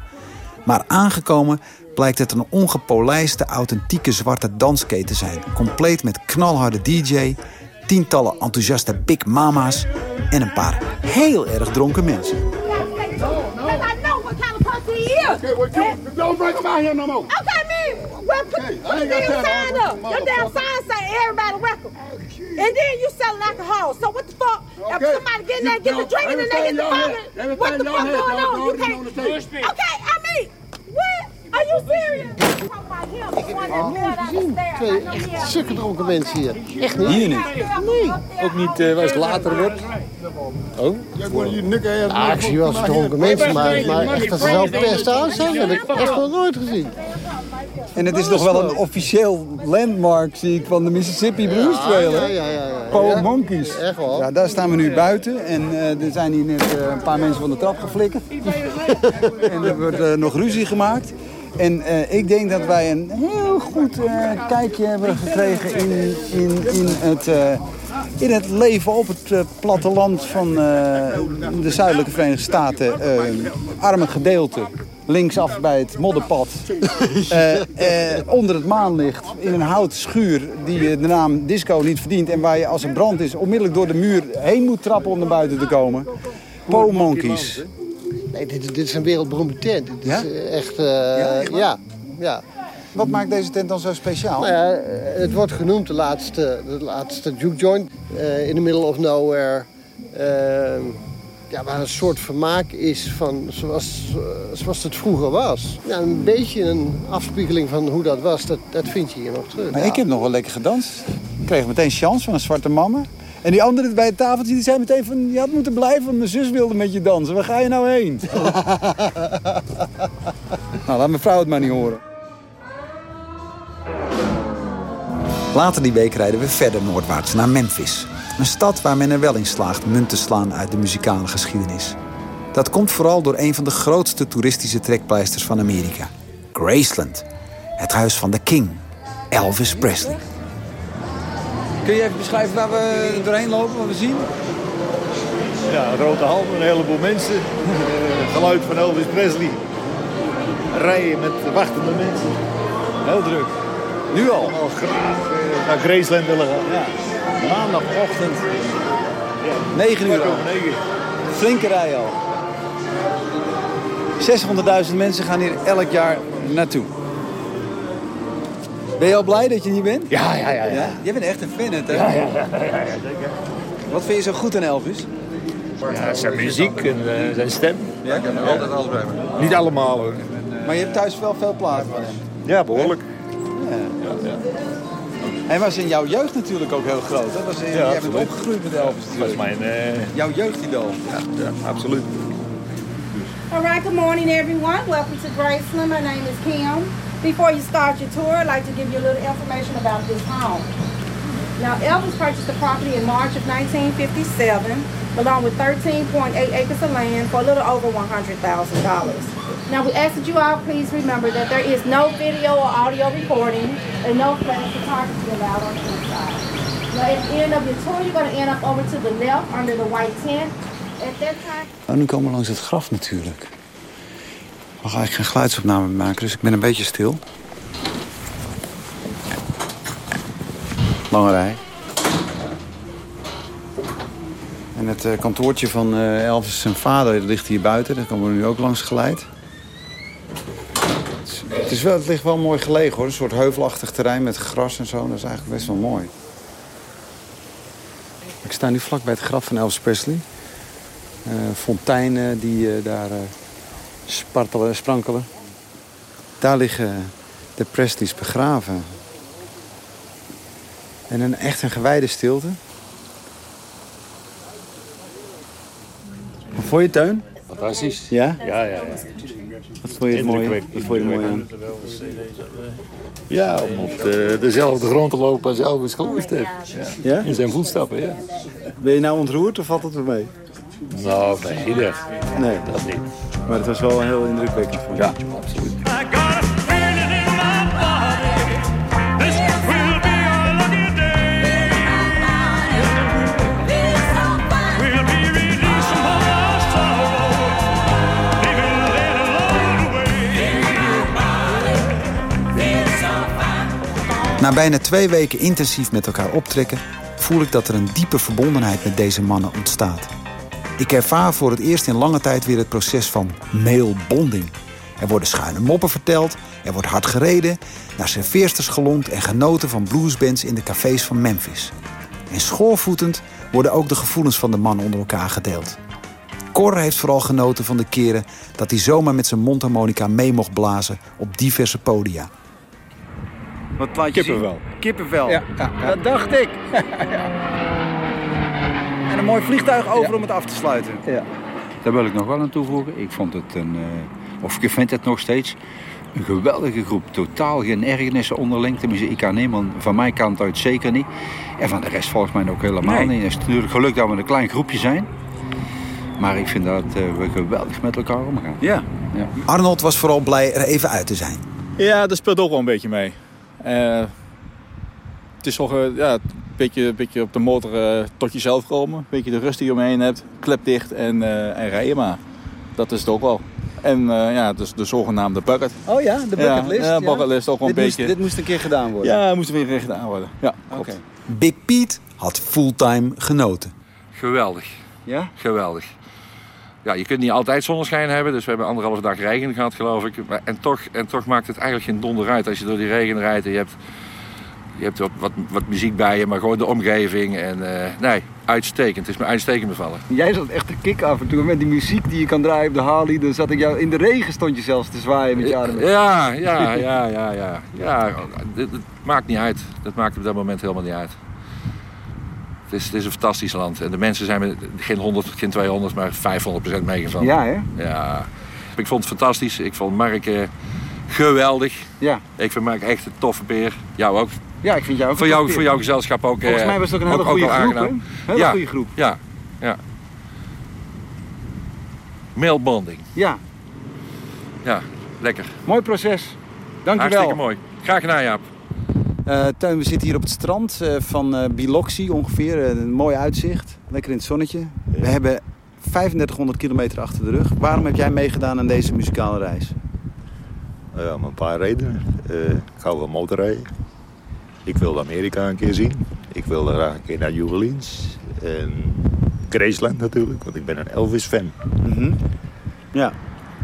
Maar aangekomen blijkt het een ongepolijste, authentieke zwarte dansketen te zijn. Compleet met knalharde DJ, tientallen enthousiaste big mama's... en een paar heel erg dronken mensen. Okay, well. Okay, put, Okay, I put the got damn sign up. Your damn sign say everybody welcome. And then you selling alcohol. So what the fuck? If Okay. somebody get in there, get the drinking and they get everything the fucking, what the fuck going on? You can't. Okay, I mean, what? Are you serious? Had- stukken dronken mensen hier. Echt niet. Hier niet. Nee. Ook niet eh, als het later wordt. Oh? Ah, ik zie wel eens dronken mensen, maar, maar echt dat ze zo pest aan zijn, heb ik echt nog nooit gezien. En het is toch wel een officieel landmark, zie ik, van de Mississippi Blues Trail. Ja, ja, ja. ja. Po Ja. Monkeys. Echt wel. Ja, daar staan we nu buiten en eh, er zijn hier net eh, een paar mensen van de trap geflikkerd. en er wordt eh, nog ruzie gemaakt. En eh, ik denk dat wij een heel goed eh, kijkje hebben gekregen in, in, in, het, eh, in het leven op het platteland van eh, de zuidelijke Verenigde Staten. arme gedeelte. Linksaf bij het modderpad. Eh, eh, onder het maanlicht. In een houten schuur die eh, de naam disco niet verdient. En waar je als er brand is onmiddellijk door de muur heen moet trappen om naar buiten te komen. Po Monkeys. Nee, dit, dit is een wereldberoemde tent. Dit Ja? is echt, eh, Ja, echt ja, ja. Wat maakt deze tent dan zo speciaal? Nou ja, het wordt genoemd de laatste, de laatste juke joint eh, in the middle of nowhere. Eh, ja, waar een soort vermaak is van zoals, zoals het vroeger was. Ja, een beetje een afspiegeling van hoe dat was, dat, dat vind je hier nog terug. Maar ik heb nog wel lekker gedanst. Ik kreeg meteen chance van een zwarte mama. En die andere bij het tafeltje die zei meteen van... je had moeten blijven, want mijn zus wilde met je dansen. Waar ga je nou heen? nou, laat mijn vrouw het maar niet horen. Later die week rijden we verder noordwaarts naar Memphis. Een stad waar men er wel in slaagt munt te slaan uit de muzikale geschiedenis. Dat komt vooral door een van de grootste toeristische trekpleisters van Amerika. Graceland. Het huis van de king, Elvis Presley. Kun je even beschrijven waar we doorheen lopen, wat we zien? Ja, een grote hal, een heleboel mensen. Eh, geluid van Elvis Presley. Rijen met wachtende mensen. Heel druk. Nu al? Al graag eh, naar Graceland willen gaan. Ja. Maandagochtend. 9 uur al. Flinke rij al. 600.000 mensen gaan hier elk jaar naartoe. Ben je al blij dat je hier bent? Ja, ja, ja. ja. Jij bent echt een fan, hè? Ja, ja, ja, ja, zeker. Wat vind je zo goed aan Elvis? Ja, zijn muziek en eh, zijn stem. Ja, ik heb er altijd alles bij me. Niet allemaal hoor. Maar je hebt thuis wel veel platen van hem. Ja, behoorlijk. Ja. Hij was in jouw jeugd natuurlijk ook heel groot. Hè? Was, Ja, jij bent absoluut. opgegroeid met Elvis Dat was natuurlijk. mijn... eh, Jouw jeugdidool. ja, ja, absoluut. All right, good morning, everyone. Welcome to Graceland. My name is Kim. Before you start your tour, I'd like to give you a little information about this home. Now, Elvis purchased the property in March of 1957, along with 13.8 acres of land for a little over $100,000. Now, we ask that you all please remember that there is no video or audio recording and no flash photography allowed on the inside. Now, at the end of your tour, you're going to end up over to the left under the white tent. At that time, Nou, nu komen we langs het graf natuurlijk. Ik mag eigenlijk geen geluidsopname maken, dus ik ben een beetje stil. Lange rij. En het eh, kantoortje van eh, Elvis zijn vader ligt hier buiten. Daar komen we nu ook langs geleid. Het is, wel, het ligt wel mooi gelegen hoor. Een soort heuvelachtig terrein met gras en zo. Dat is eigenlijk best wel mooi. Ik sta nu vlak bij het graf van Elvis Presley. Eh, fonteinen die eh, daar eh, spartelen, sprankelen. Daar liggen de Presleys begraven. En een echt een gewijde stilte. Vond je Teun? Fantastisch. Ja? Ja, ja, ja. Vond je het mooi? Wat vond je mooi aan? Ja, om op de, dezelfde grond te lopen als Elvis geleefd heeft. Ja. Ja? In zijn voetstappen, ja. Ben je nou ontroerd of valt het er mee? Nou, nee, niet echt. Nee. Dat niet. Maar het was wel heel indrukwekkend voor je. Ja, Na bijna twee weken intensief met elkaar optrekken... voel ik dat er een diepe verbondenheid met deze mannen ontstaat. Ik ervaar voor het eerst in lange tijd weer het proces van male bonding. Er worden schuine moppen verteld, er wordt hard gereden... naar serveersters gelongd en genoten van bluesbands in de cafés van Memphis. En schoorvoetend worden ook de gevoelens van de mannen onder elkaar gedeeld. Cor heeft vooral genoten van de keren dat hij zomaar met zijn mondharmonica mee mocht blazen op diverse podia. Wat laat je Kippenvel. zien? Kippenvel. Ja, ja, ja. Dat dacht ik. en een mooi vliegtuig over om het af te sluiten. Ja. Daar wil ik nog wel aan toevoegen. Ik vond het een, eh, of ik vind het nog steeds, een geweldige groep. Totaal geen ergernissen onderling. Tenminste, ik kan niemand van mijn kant uit zeker niet. En van de rest volgens mij ook helemaal Nee. niet. Het is natuurlijk geluk dat we een klein groepje zijn. Maar ik vind dat eh, we geweldig met elkaar omgaan. Ja. ja. Arnold was vooral blij er even uit te zijn. Ja, dat speelt ook wel een beetje mee. Eh, het is toch eh, ja, een beetje, beetje op de motor eh, tot jezelf komen. Een beetje de rust die je omheen hebt. Klep dicht en, eh, en rijden maar. Dat is het ook wel. En eh, ja, dus de zogenaamde bucket. Oh ja, de bucketlist? Ja, ja, bucketlist ook wel een dit beetje. Moest, dit moest een keer gedaan worden. Ja, moest weer weer gedaan worden. Ja, klopt. Big Pete had fulltime genoten. Geweldig. Ja? Geweldig. Ja, je kunt niet altijd zonneschijn hebben, dus we hebben anderhalve dag regen gehad, geloof ik. Maar, en, toch, en toch maakt het eigenlijk geen donder uit als je door die regen rijdt en je hebt, je hebt wat, wat, wat muziek bij je, maar gewoon de omgeving. En eh, nee, uitstekend. Het is me uitstekend bevallen. Jij zat echt te kick af en toe met die muziek die je kan draaien op de Harley. Dan zat ik jou in de regen stond je zelfs te zwaaien met je armen. Ja, ja, ja, ja, ja. ja het, het maakt niet uit. Dat maakt op dat moment helemaal niet uit. Het is, het is een fantastisch land. En de mensen zijn met geen 100, geen 200, maar 500% meegevallen. Ja, hè? Ja. Ik vond het fantastisch. Ik vond Mark eh, geweldig. Ja. Ik vind Mark echt een toffe peer. Jou ook. Ja, ik vind jou ook voor jou, voor jouw gezelschap ook. Volgens eh, mij was het ook een hele goede groep, aangenaam. Hele ja. goede groep. Ja, ja. Mailbonding. Ja. Ja, lekker. Mooi proces. Dankjewel. Hartstikke mooi. Graag gedaan, Jaap. Eh Teun, we zitten hier op het strand eh, van eh Biloxi ongeveer. Een mooi uitzicht. Lekker in het zonnetje. We hebben 3500 kilometer achter de rug. Waarom heb jij meegedaan aan deze muzikale reis? Nou ja, om een paar redenen. Ik hou van motorrijden. Ik wilde Amerika een keer zien. Ik wilde graag een keer naar New Orleans. En Graceland natuurlijk, want ik ben een Elvis-fan. Mhm. Ja.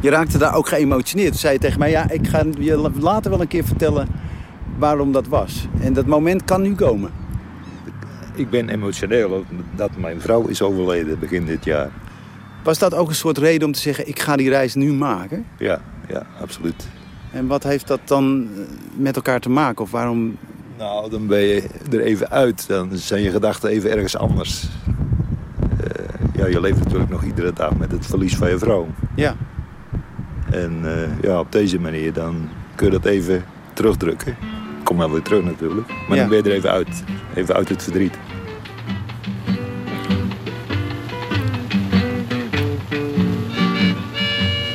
Je raakte daar ook geëmotioneerd. Toen zei je tegen mij, ja, ik ga je later wel een keer vertellen waarom dat was. En dat moment kan nu komen. Ik ben emotioneel dat mijn vrouw is overleden begin dit jaar. Was dat ook een soort reden om te zeggen, ik ga die reis nu maken? Ja, ja, absoluut. En wat heeft dat dan eh, met elkaar te maken? Of waarom... Nou, dan ben je er even uit. Dan zijn je gedachten even ergens anders. Eh, ja, je leeft natuurlijk nog iedere dag met het verlies van je vrouw. Ja. En eh, ja, op deze manier dan kun je dat even terugdrukken. Kom maar weer terug natuurlijk. Maar Ja. dan ben je er even uit. Even uit het verdriet.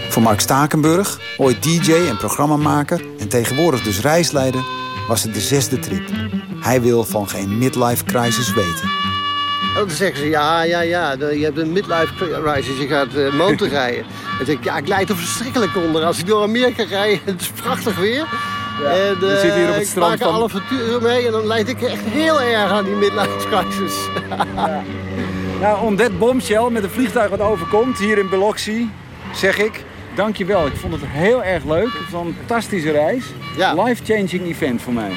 Voor Mark Stakenburg, ooit DJ en programmamaker en tegenwoordig dus reisleider, was het de zesde trip. Hij wil van geen midlife crisis weten. En dan zeggen ze, ja, ja, ja, je hebt een midlife crisis, je gaat eh, motorrijden. Dan zeg ik, ja, ik leid er verschrikkelijk onder. Als ik door Amerika rijd, het is prachtig weer. En, we eh, zitten hier op het strand Ik maak van- alle avonturen mee en dan leid ik echt heel erg aan die midlife crisis. Nou, on that bombshell met een vliegtuig wat overkomt hier in Biloxi, zeg ik dankjewel. Ik vond het heel erg leuk. Het was een fantastische reis. Life-changing event voor mij.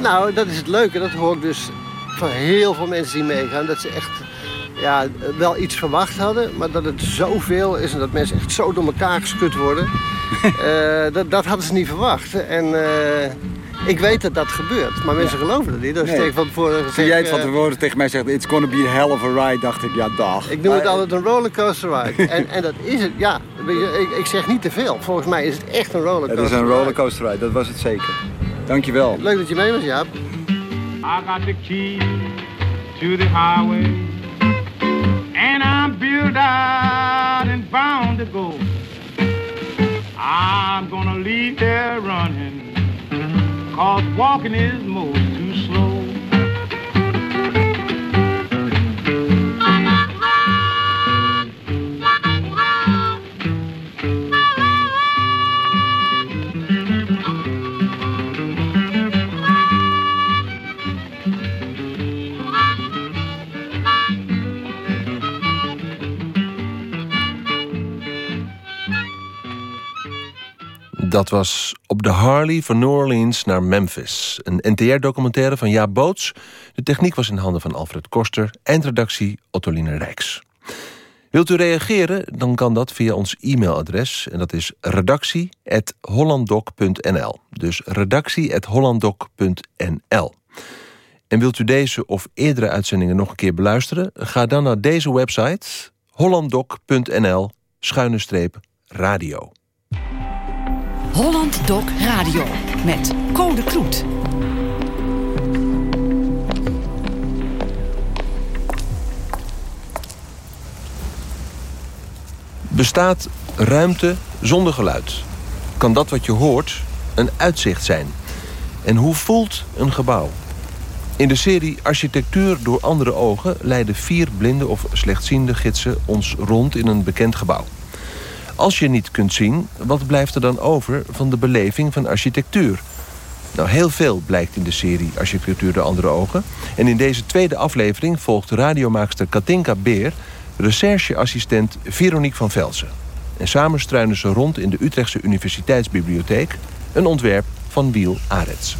Nou, dat is het leuke. Dat hoor ik dus van heel veel mensen die meegaan. Dat ze echt ja, wel iets verwacht hadden, maar dat het zoveel is en dat mensen echt zo door elkaar geschud worden. eh, dat, dat hadden ze niet verwacht. En eh, Ik weet dat dat gebeurt, maar mensen geloven het niet. Dus Nee. van tevoren Toen gezegd, jij het van eh, tevoren tegen mij zegt, it's gonna be a hell of a ride, dacht ik, ja dag. Ik noem het altijd een rollercoaster ride. en, en dat is het, ja. Ik, ik zeg niet te veel. Volgens mij is het echt een rollercoaster Het is een ride. rollercoaster ride, dat was het zeker. Dankjewel. Leuk dat je mee was, Jaap. I got the key to the highway, Out and bound to go. I'm gonna leave there running, cause walking is most too slow. Dat was op de Harley van New Orleans naar Memphis. Een NTR-documentaire van Jaap Boots. De techniek was in handen van Alfred Koster. Eindredactie Ottoline Rijks. Wilt u reageren? Dan kan dat via ons e-mailadres. En dat is redactie.hollanddoc.nl. Dus redactie.hollanddoc.nl. En wilt u deze of eerdere uitzendingen nog een keer beluisteren? Ga dan naar deze website hollanddoc.nl schuine streep radio. Holland Doc Radio met Code Kloet. Bestaat ruimte zonder geluid? Kan dat wat je hoort een uitzicht zijn? En hoe voelt een gebouw? In de serie Architectuur door andere ogen leiden vier blinde of slechtziende gidsen ons rond in een bekend gebouw. Als je niet kunt zien, wat blijft er dan over van de beleving van architectuur? Nou, heel veel blijkt in de serie Architectuur door andere ogen. En in deze tweede aflevering volgt radiomaakster Katinka Beer... rechercheassistent Veronique van Velsen. En samen struinen ze rond in de Utrechtse Universiteitsbibliotheek... een ontwerp van Wiel Arets.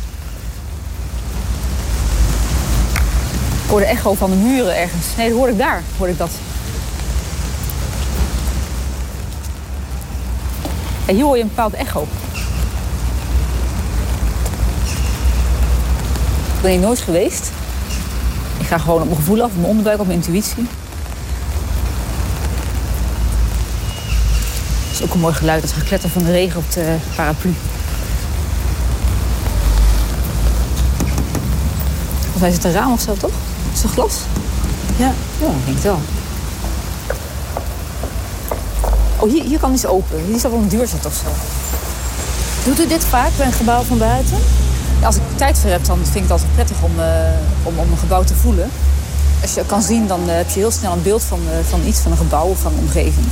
Ik hoorde echo van de muren ergens. Nee, dat hoorde ik daar. Hoorde ik dat. Ja, hier hoor je een bepaald echo. Ik ben hier nooit geweest. Ik ga gewoon op mijn gevoel af, op mijn onderbuik, op mijn intuïtie. Het is ook een mooi geluid, dat gekletter van de regen op de paraplu. Mij is het een raam of zo, toch? Is het glas? Ja, ja, ik denk het wel. Oh, hier, hier kan iets open. Hier staat wel een deurtje of zo. Doet u dit vaak bij een gebouw van buiten? Als ik tijd voor heb, dan vind ik het altijd prettig om, eh, om, om een gebouw te voelen. Als je kan zien, dan eh, heb je heel snel een beeld van, eh, van iets, van een gebouw of van een omgeving.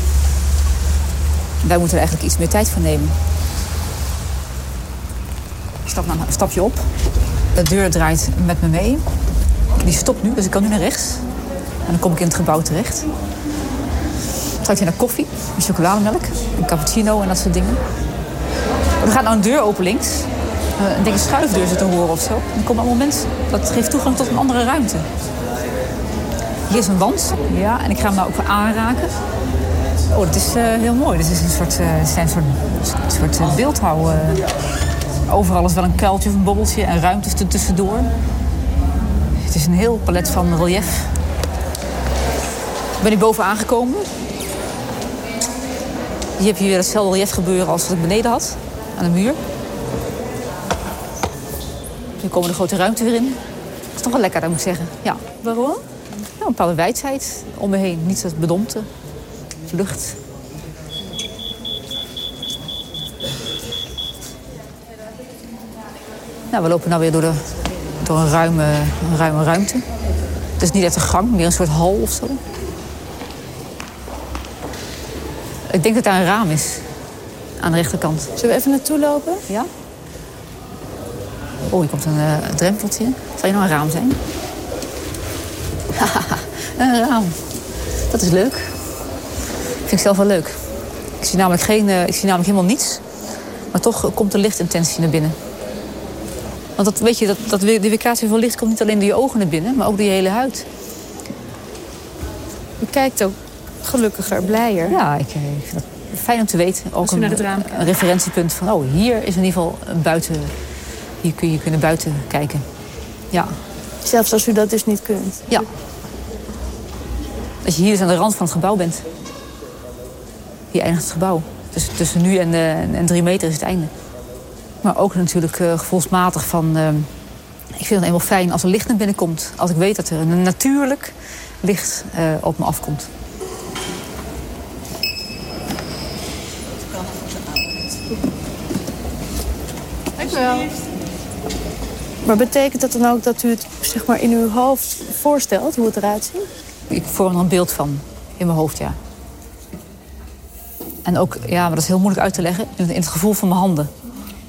Daar moeten we eigenlijk iets meer tijd voor nemen. Ik stap nou een stapje op. De deur draait met me mee. Die stopt nu, dus ik kan nu naar rechts. En dan kom ik in het gebouw terecht. Straks weer naar koffie, met chocolademelk, een cappuccino en dat soort dingen. Er gaat nou een deur open links. Eh, ik denk een schuifdeur zit te horen of zo. Dan komt allemaal mensen. Dat geeft toegang tot een andere ruimte. Hier is een wand, ja, en ik ga hem nou ook aanraken. Oh, dat is eh, heel mooi. Dit is een soort, het zijn soort, soort eh. overal is wel een kuiltje of een bobbeltje en ruimtes tussendoor. Het is een heel palet van relief. Ik ben hier boven aangekomen. Hier heb je weer hetzelfde relief gebeuren als wat ik beneden had. Aan de muur. Nu komen de grote ruimte weer in. Dat is toch wel lekker, dat moet ik zeggen. Ja. Waarom? Ja, een bepaalde wijdheid om me heen. Niet zo bedompte. Lucht. Nou, we lopen nou weer door, de, door een, ruime, een ruime ruimte. Het is niet echt een gang, meer een soort hal of zo. Ik denk dat daar een raam is. Aan de rechterkant. Zullen we even naartoe lopen? Ja. Oh, hier komt een eh, drempeltje. Zal je nou een raam zijn? Haha, een raam. Dat is leuk. Vind ik zelf wel leuk. Ik zie namelijk, geen, eh, ik zie namelijk helemaal niets. Maar toch komt de lichtintensie naar binnen. Want dat, weet je, dat, dat, de weerkaatsie van licht komt niet alleen door je ogen naar binnen, maar ook door je hele huid. Je kijkt ook gelukkiger, blijer. Ja, ik, eh, ik vind het fijn om te weten. Ook een, naar het raam een referentiepunt van, oh, hier is in ieder geval een buiten, Hier kun je kunnen buiten kijken. Ja. Zelfs als u dat dus niet kunt. Ja. Als je hier dus aan de rand van het gebouw bent. Hier eindigt het gebouw. Dus tussen nu en, eh, en drie meter is het einde. Maar ook natuurlijk eh, gevoelsmatig van... ik vind het eenmaal fijn als er licht naar binnen komt. Als ik weet dat er een natuurlijk licht eh, op me afkomt. Dankjewel. Maar betekent dat dan ook dat u het zeg maar, in uw hoofd voorstelt hoe het eruit ziet? Ik vorm er een beeld van in mijn hoofd, ja. En ook, ja, maar dat is heel moeilijk uit te leggen, in het gevoel van mijn handen.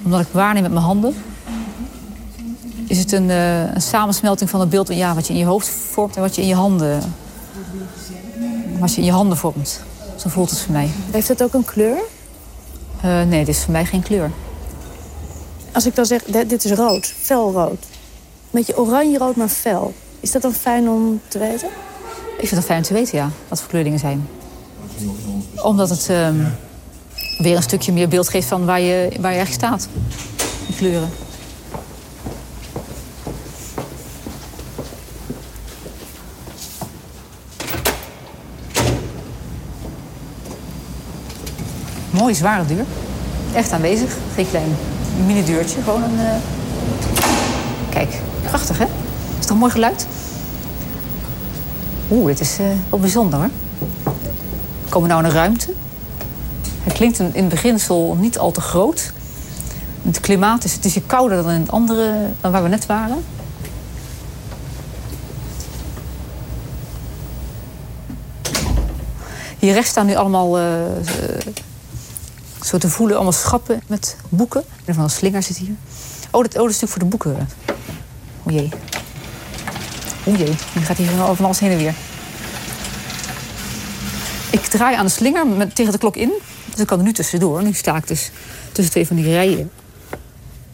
Omdat ik waarneem met mijn handen, is het een, eh, een samensmelting van het beeld ja, wat je in je hoofd vormt en wat je in je handen, wat je in je handen vormt. Zo voelt het voor mij. Heeft het ook een kleur? Eh, nee, dit is voor mij geen kleur. Als ik dan zeg, dit is rood, felrood. Beetje oranje-rood, maar fel. Is dat dan fijn om te weten? Ik vind het fijn om te weten, ja, wat voor kleurdingen zijn. Omdat het ehm, weer een stukje meer beeld geeft van waar je, waar je eigenlijk staat. Die kleuren. Mooi zware deur. Echt aanwezig. Geen klein mini-deurtje. Gewoon een... eh, Kijk, prachtig hè? Is toch een mooi geluid? Oeh, dit is eh, wel bijzonder hoor. We komen nou in een ruimte. Het klinkt in in beginsel niet al te groot. Het klimaat is, het is kouder dan in het andere, dan waar we net waren. Hier rechts staan nu allemaal eh, zo te voelen, allemaal schappen met boeken. En van een slinger zit hier. Oh, dat, oh, dat is natuurlijk voor de boeken. O jee. O jee, nu gaat hier van alles heen en weer. Ik draai aan de slinger met, tegen de klok in. Dus ik kan er nu tussendoor. Nu sta ik dus tussen twee van die rijen.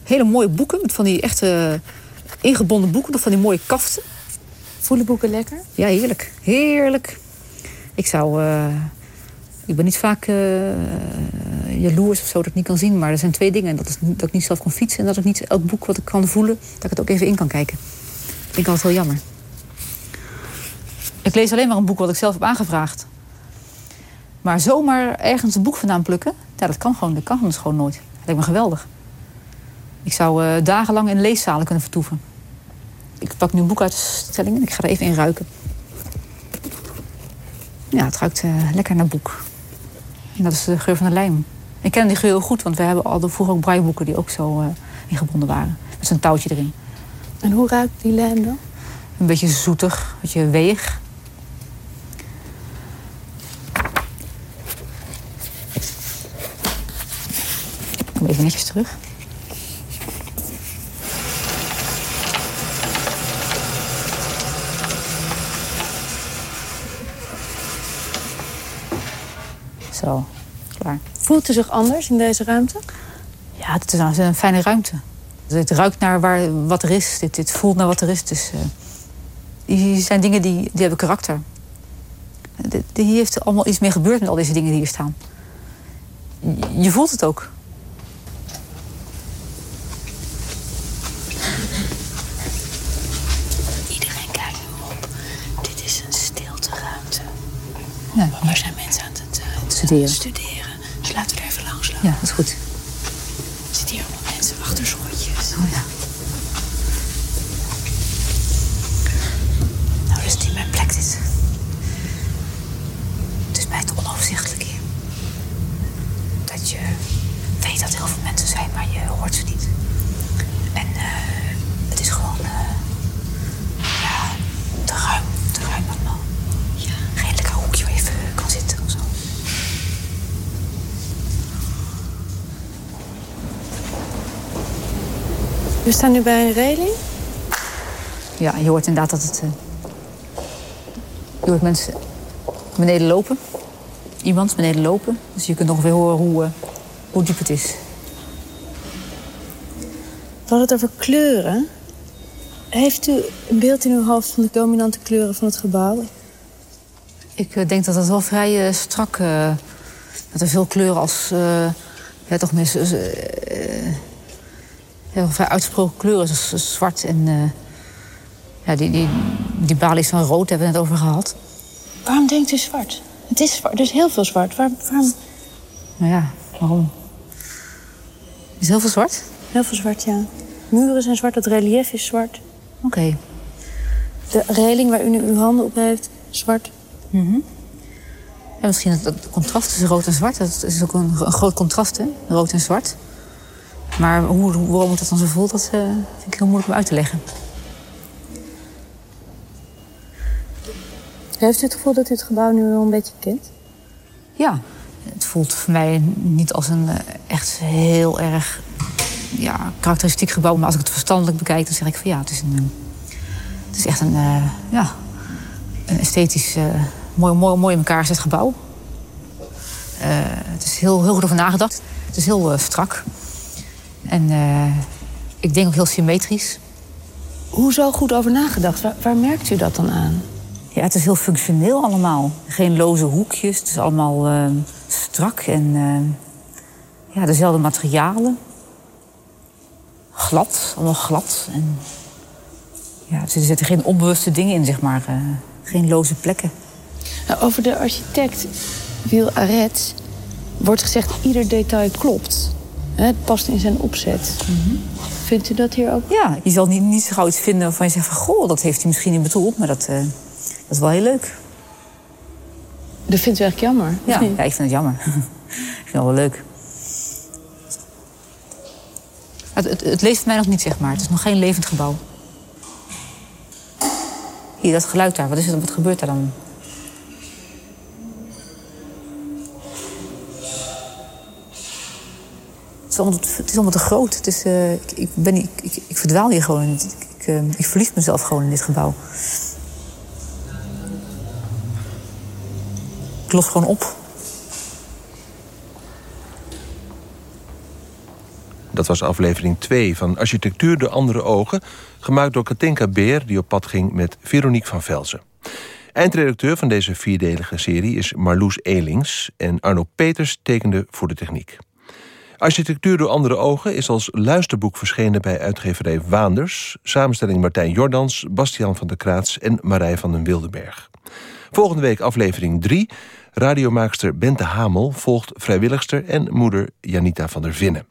Hele mooie boeken, met van die echte ingebonden boeken. Nog van die mooie kaften. Voelen boeken lekker? Ja, heerlijk. Heerlijk. Ik zou... eh, ik ben niet vaak eh jaloers of zo dat ik niet kan zien. Maar er zijn twee dingen. Dat is dat ik niet zelf kan fietsen. En dat ik niet elk boek wat ik kan voelen, dat ik het ook even in kan kijken. Ik vind altijd heel jammer. Ik lees alleen maar een boek wat ik zelf heb aangevraagd. Maar zomaar ergens een boek vandaan plukken, ja, dat kan gewoon. Dat kan gewoon nooit. Dat lijkt me geweldig. Ik zou eh, dagenlang in leeszalen kunnen vertoeven. Ik pak nu een boek uit en ik ga er even in ruiken. Ja, het ruikt eh, lekker naar boek. En dat is de geur van de lijm. Ik ken die geur heel goed, want we hebben al vroeger ook braaiboeken die ook zo eh, ingebonden waren. Met zo'n touwtje erin. En hoe ruikt die lijm dan? Een beetje zoetig, een beetje weeg. Ik kom even netjes terug. Zo, klaar. Voelt u zich anders in deze ruimte? Ja, het is een, fijne ruimte. Het ruikt naar waar, wat er is. Dit, dit voelt naar wat er is. Dus, hier zijn dingen die, die hebben karakter. Hier heeft allemaal iets mee gebeurd met al deze dingen die hier staan. Je voelt het ook. Iedereen kijkt nu op. Dit is een stilteruimte. Ja, Waar zijn mensen aan het, eh, het Studeren. studeren? Dus laten we er even langs lopen. ja dat is goed. Staan nu bij een reling. Ja, je hoort inderdaad dat het... eh, je hoort mensen beneden lopen. Iemand beneden lopen. Dus je kunt ongeveer horen hoe, eh, hoe diep het is. We hadden het over kleuren. Heeft u een beeld in uw hoofd van de dominante kleuren van het gebouw? Ik eh, denk dat het wel vrij eh, strak... dat er veel kleuren als... ja, toch mensen... heel vrij uitgesproken kleuren, zoals zwart en... eh, ja, die, die, die balie is van rood, hebben we het net over gehad. Waarom denkt u zwart? Het is zwart, er is heel veel zwart. Waar, waarom? Nou ja, waarom? Is heel veel zwart? Heel veel zwart, ja. Muren zijn zwart, het relief is zwart. Oké. De reling waar u nu uw handen op heeft, zwart. Mhm. Ja, misschien het, het contrast tussen rood en zwart. Dat is ook een, een groot contrast, hè? Rood en zwart. Maar hoe, hoe- waarom het dat dan zo voelt, dat eh, vind ik heel moeilijk om uit te leggen. Heeft u het gevoel dat u het gebouw nu wel een beetje kent? Ja, het voelt voor mij niet als een eh, echt heel erg ja, karakteristiek gebouw. Maar als ik het verstandelijk bekijk, dan zeg ik van ja, het is, een, het is echt een, eh, ja, een esthetisch mooi, mooi, mooi in elkaar gezet gebouw. Het is heel, heel goed over nagedacht. Het is heel strak. En eh, ik denk ook heel symmetrisch. Hoezo goed over nagedacht? Waar, waar merkt u dat dan aan? Ja, het is heel functioneel allemaal. Geen loze hoekjes. Het is allemaal eh, strak en eh, ja, dezelfde materialen. Glad, allemaal glad. En, ja, er zitten geen onbewuste dingen in, zeg maar. eh, geen loze plekken. Nou, over de architect Wiel Arret wordt gezegd ieder detail klopt. Het past in zijn opzet. Vindt u dat hier ook? Ja, je zal niet, niet zo gauw iets vinden waarvan je zegt van... goh, dat heeft hij misschien niet bedoeld, maar dat, eh, dat is wel heel leuk. Dat vindt u eigenlijk jammer? Ja, ik vind het jammer. ik vind het wel leuk. Het, het, het leeft mij nog niet, zeg maar. Het is nog geen levend gebouw. Hier, dat geluid daar. Wat, is het, wat gebeurt daar dan? Het is allemaal te groot. Eh, ik, ik, ben, ik, ik verdwaal hier gewoon. Ik, ik, eh, ik verlies mezelf gewoon in dit gebouw. Ik los gewoon op. Dat was aflevering 2 van Architectuur door andere ogen... gemaakt door Katinka Beer, die op pad ging met Veronique van Velzen. Eindredacteur van deze vierdelige serie is Marloes Elings... en Arno Peters tekende voor de techniek. Architectuur door andere ogen is als luisterboek verschenen... bij uitgeverij Waanders, samenstelling Martijn Jordans... Bastiaan van der Kraats en Marij van den Wildenberg. Volgende week aflevering 3. Radiomaakster Bente Hamel volgt vrijwilligster en moeder Janita van der Vinnen.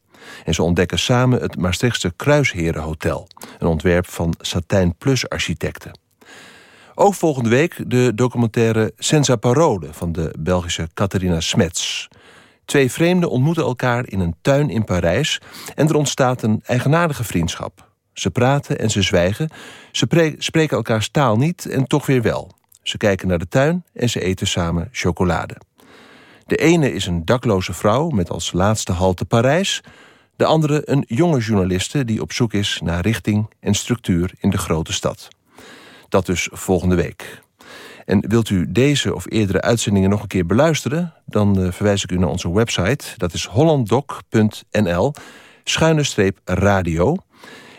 En ze ontdekken samen het Maastrichtse Kruisherenhotel. Een ontwerp van Satijn Plus Architecten. Ook volgende week de documentaire Senza Parole van de Belgische Catharina Smets. Twee vreemden ontmoeten elkaar in een tuin in Parijs en er ontstaat een eigenaardige vriendschap. Ze praten en ze zwijgen. Ze pre- spreken elkaars taal niet en toch weer wel. Ze kijken naar de tuin en ze eten samen chocolade. De ene is een dakloze vrouw met als laatste halte Parijs. De andere een jonge journaliste die op zoek is naar richting en structuur in de grote stad. Dat dus volgende week. En wilt u deze of eerdere uitzendingen nog een keer beluisteren... dan eh, verwijs ik u naar onze website. Dat is hollanddoc.nl, schuine streep radio.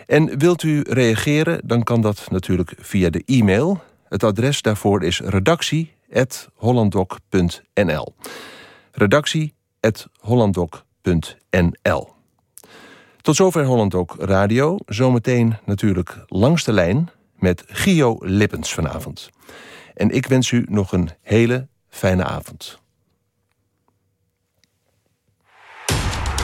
En wilt u reageren, dan kan dat natuurlijk via de e-mail. Het adres daarvoor is redactie.hollanddoc.nl. Redactie.hollanddoc.nl. Tot zover Hollanddoc Radio. Zometeen natuurlijk langs de lijn met Gio Lippens vanavond. En ik wens u nog een hele fijne avond.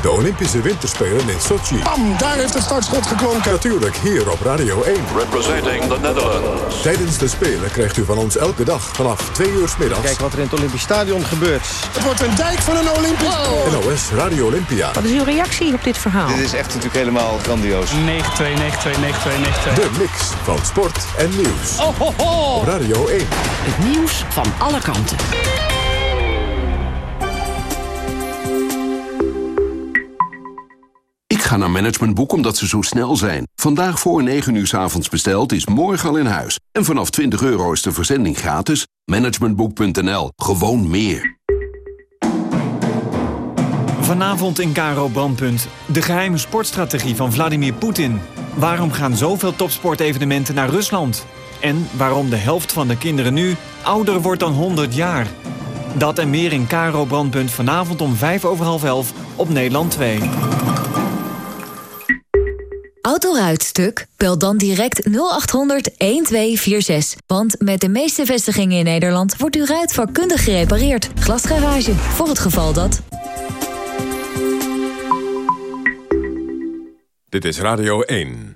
De Olympische Winterspelen in Sochi. Bam, daar heeft het startschot geklonken. Natuurlijk hier op Radio 1. Representing the Netherlands. Tijdens de Spelen krijgt u van ons elke dag vanaf 2 uur 's middags... Kijk wat er in het Olympisch Stadion gebeurt. Het wordt een dijk van een Olympisch NOS Radio Olympia. Wat is uw reactie op dit verhaal? Dit is echt natuurlijk helemaal grandioos. 9-2, 9-2, 9-2, 9-2. De mix van sport en nieuws. Oh, ho, ho. Op Radio 1. Het nieuws van alle kanten. Ik ga naar Managementboek omdat ze zo snel zijn. Vandaag voor 9 uur 's avonds besteld is morgen al in huis. En vanaf 20 euro is de verzending gratis. Managementboek.nl. Gewoon meer. Vanavond in Karo Brandpunt. De geheime sportstrategie van Vladimir Poetin. Waarom gaan zoveel topsportevenementen naar Rusland? En waarom de helft van de kinderen nu ouder wordt dan 100 jaar? Dat en meer in Karo Brandpunt vanavond om 5 over half 11 op Nederland 2. Ruitstuk? Bel dan direct 0800 1246. Want met de meeste vestigingen in Nederland wordt uw ruit vakkundig gerepareerd. Glasgarage, voor het geval dat... Dit is Radio 1.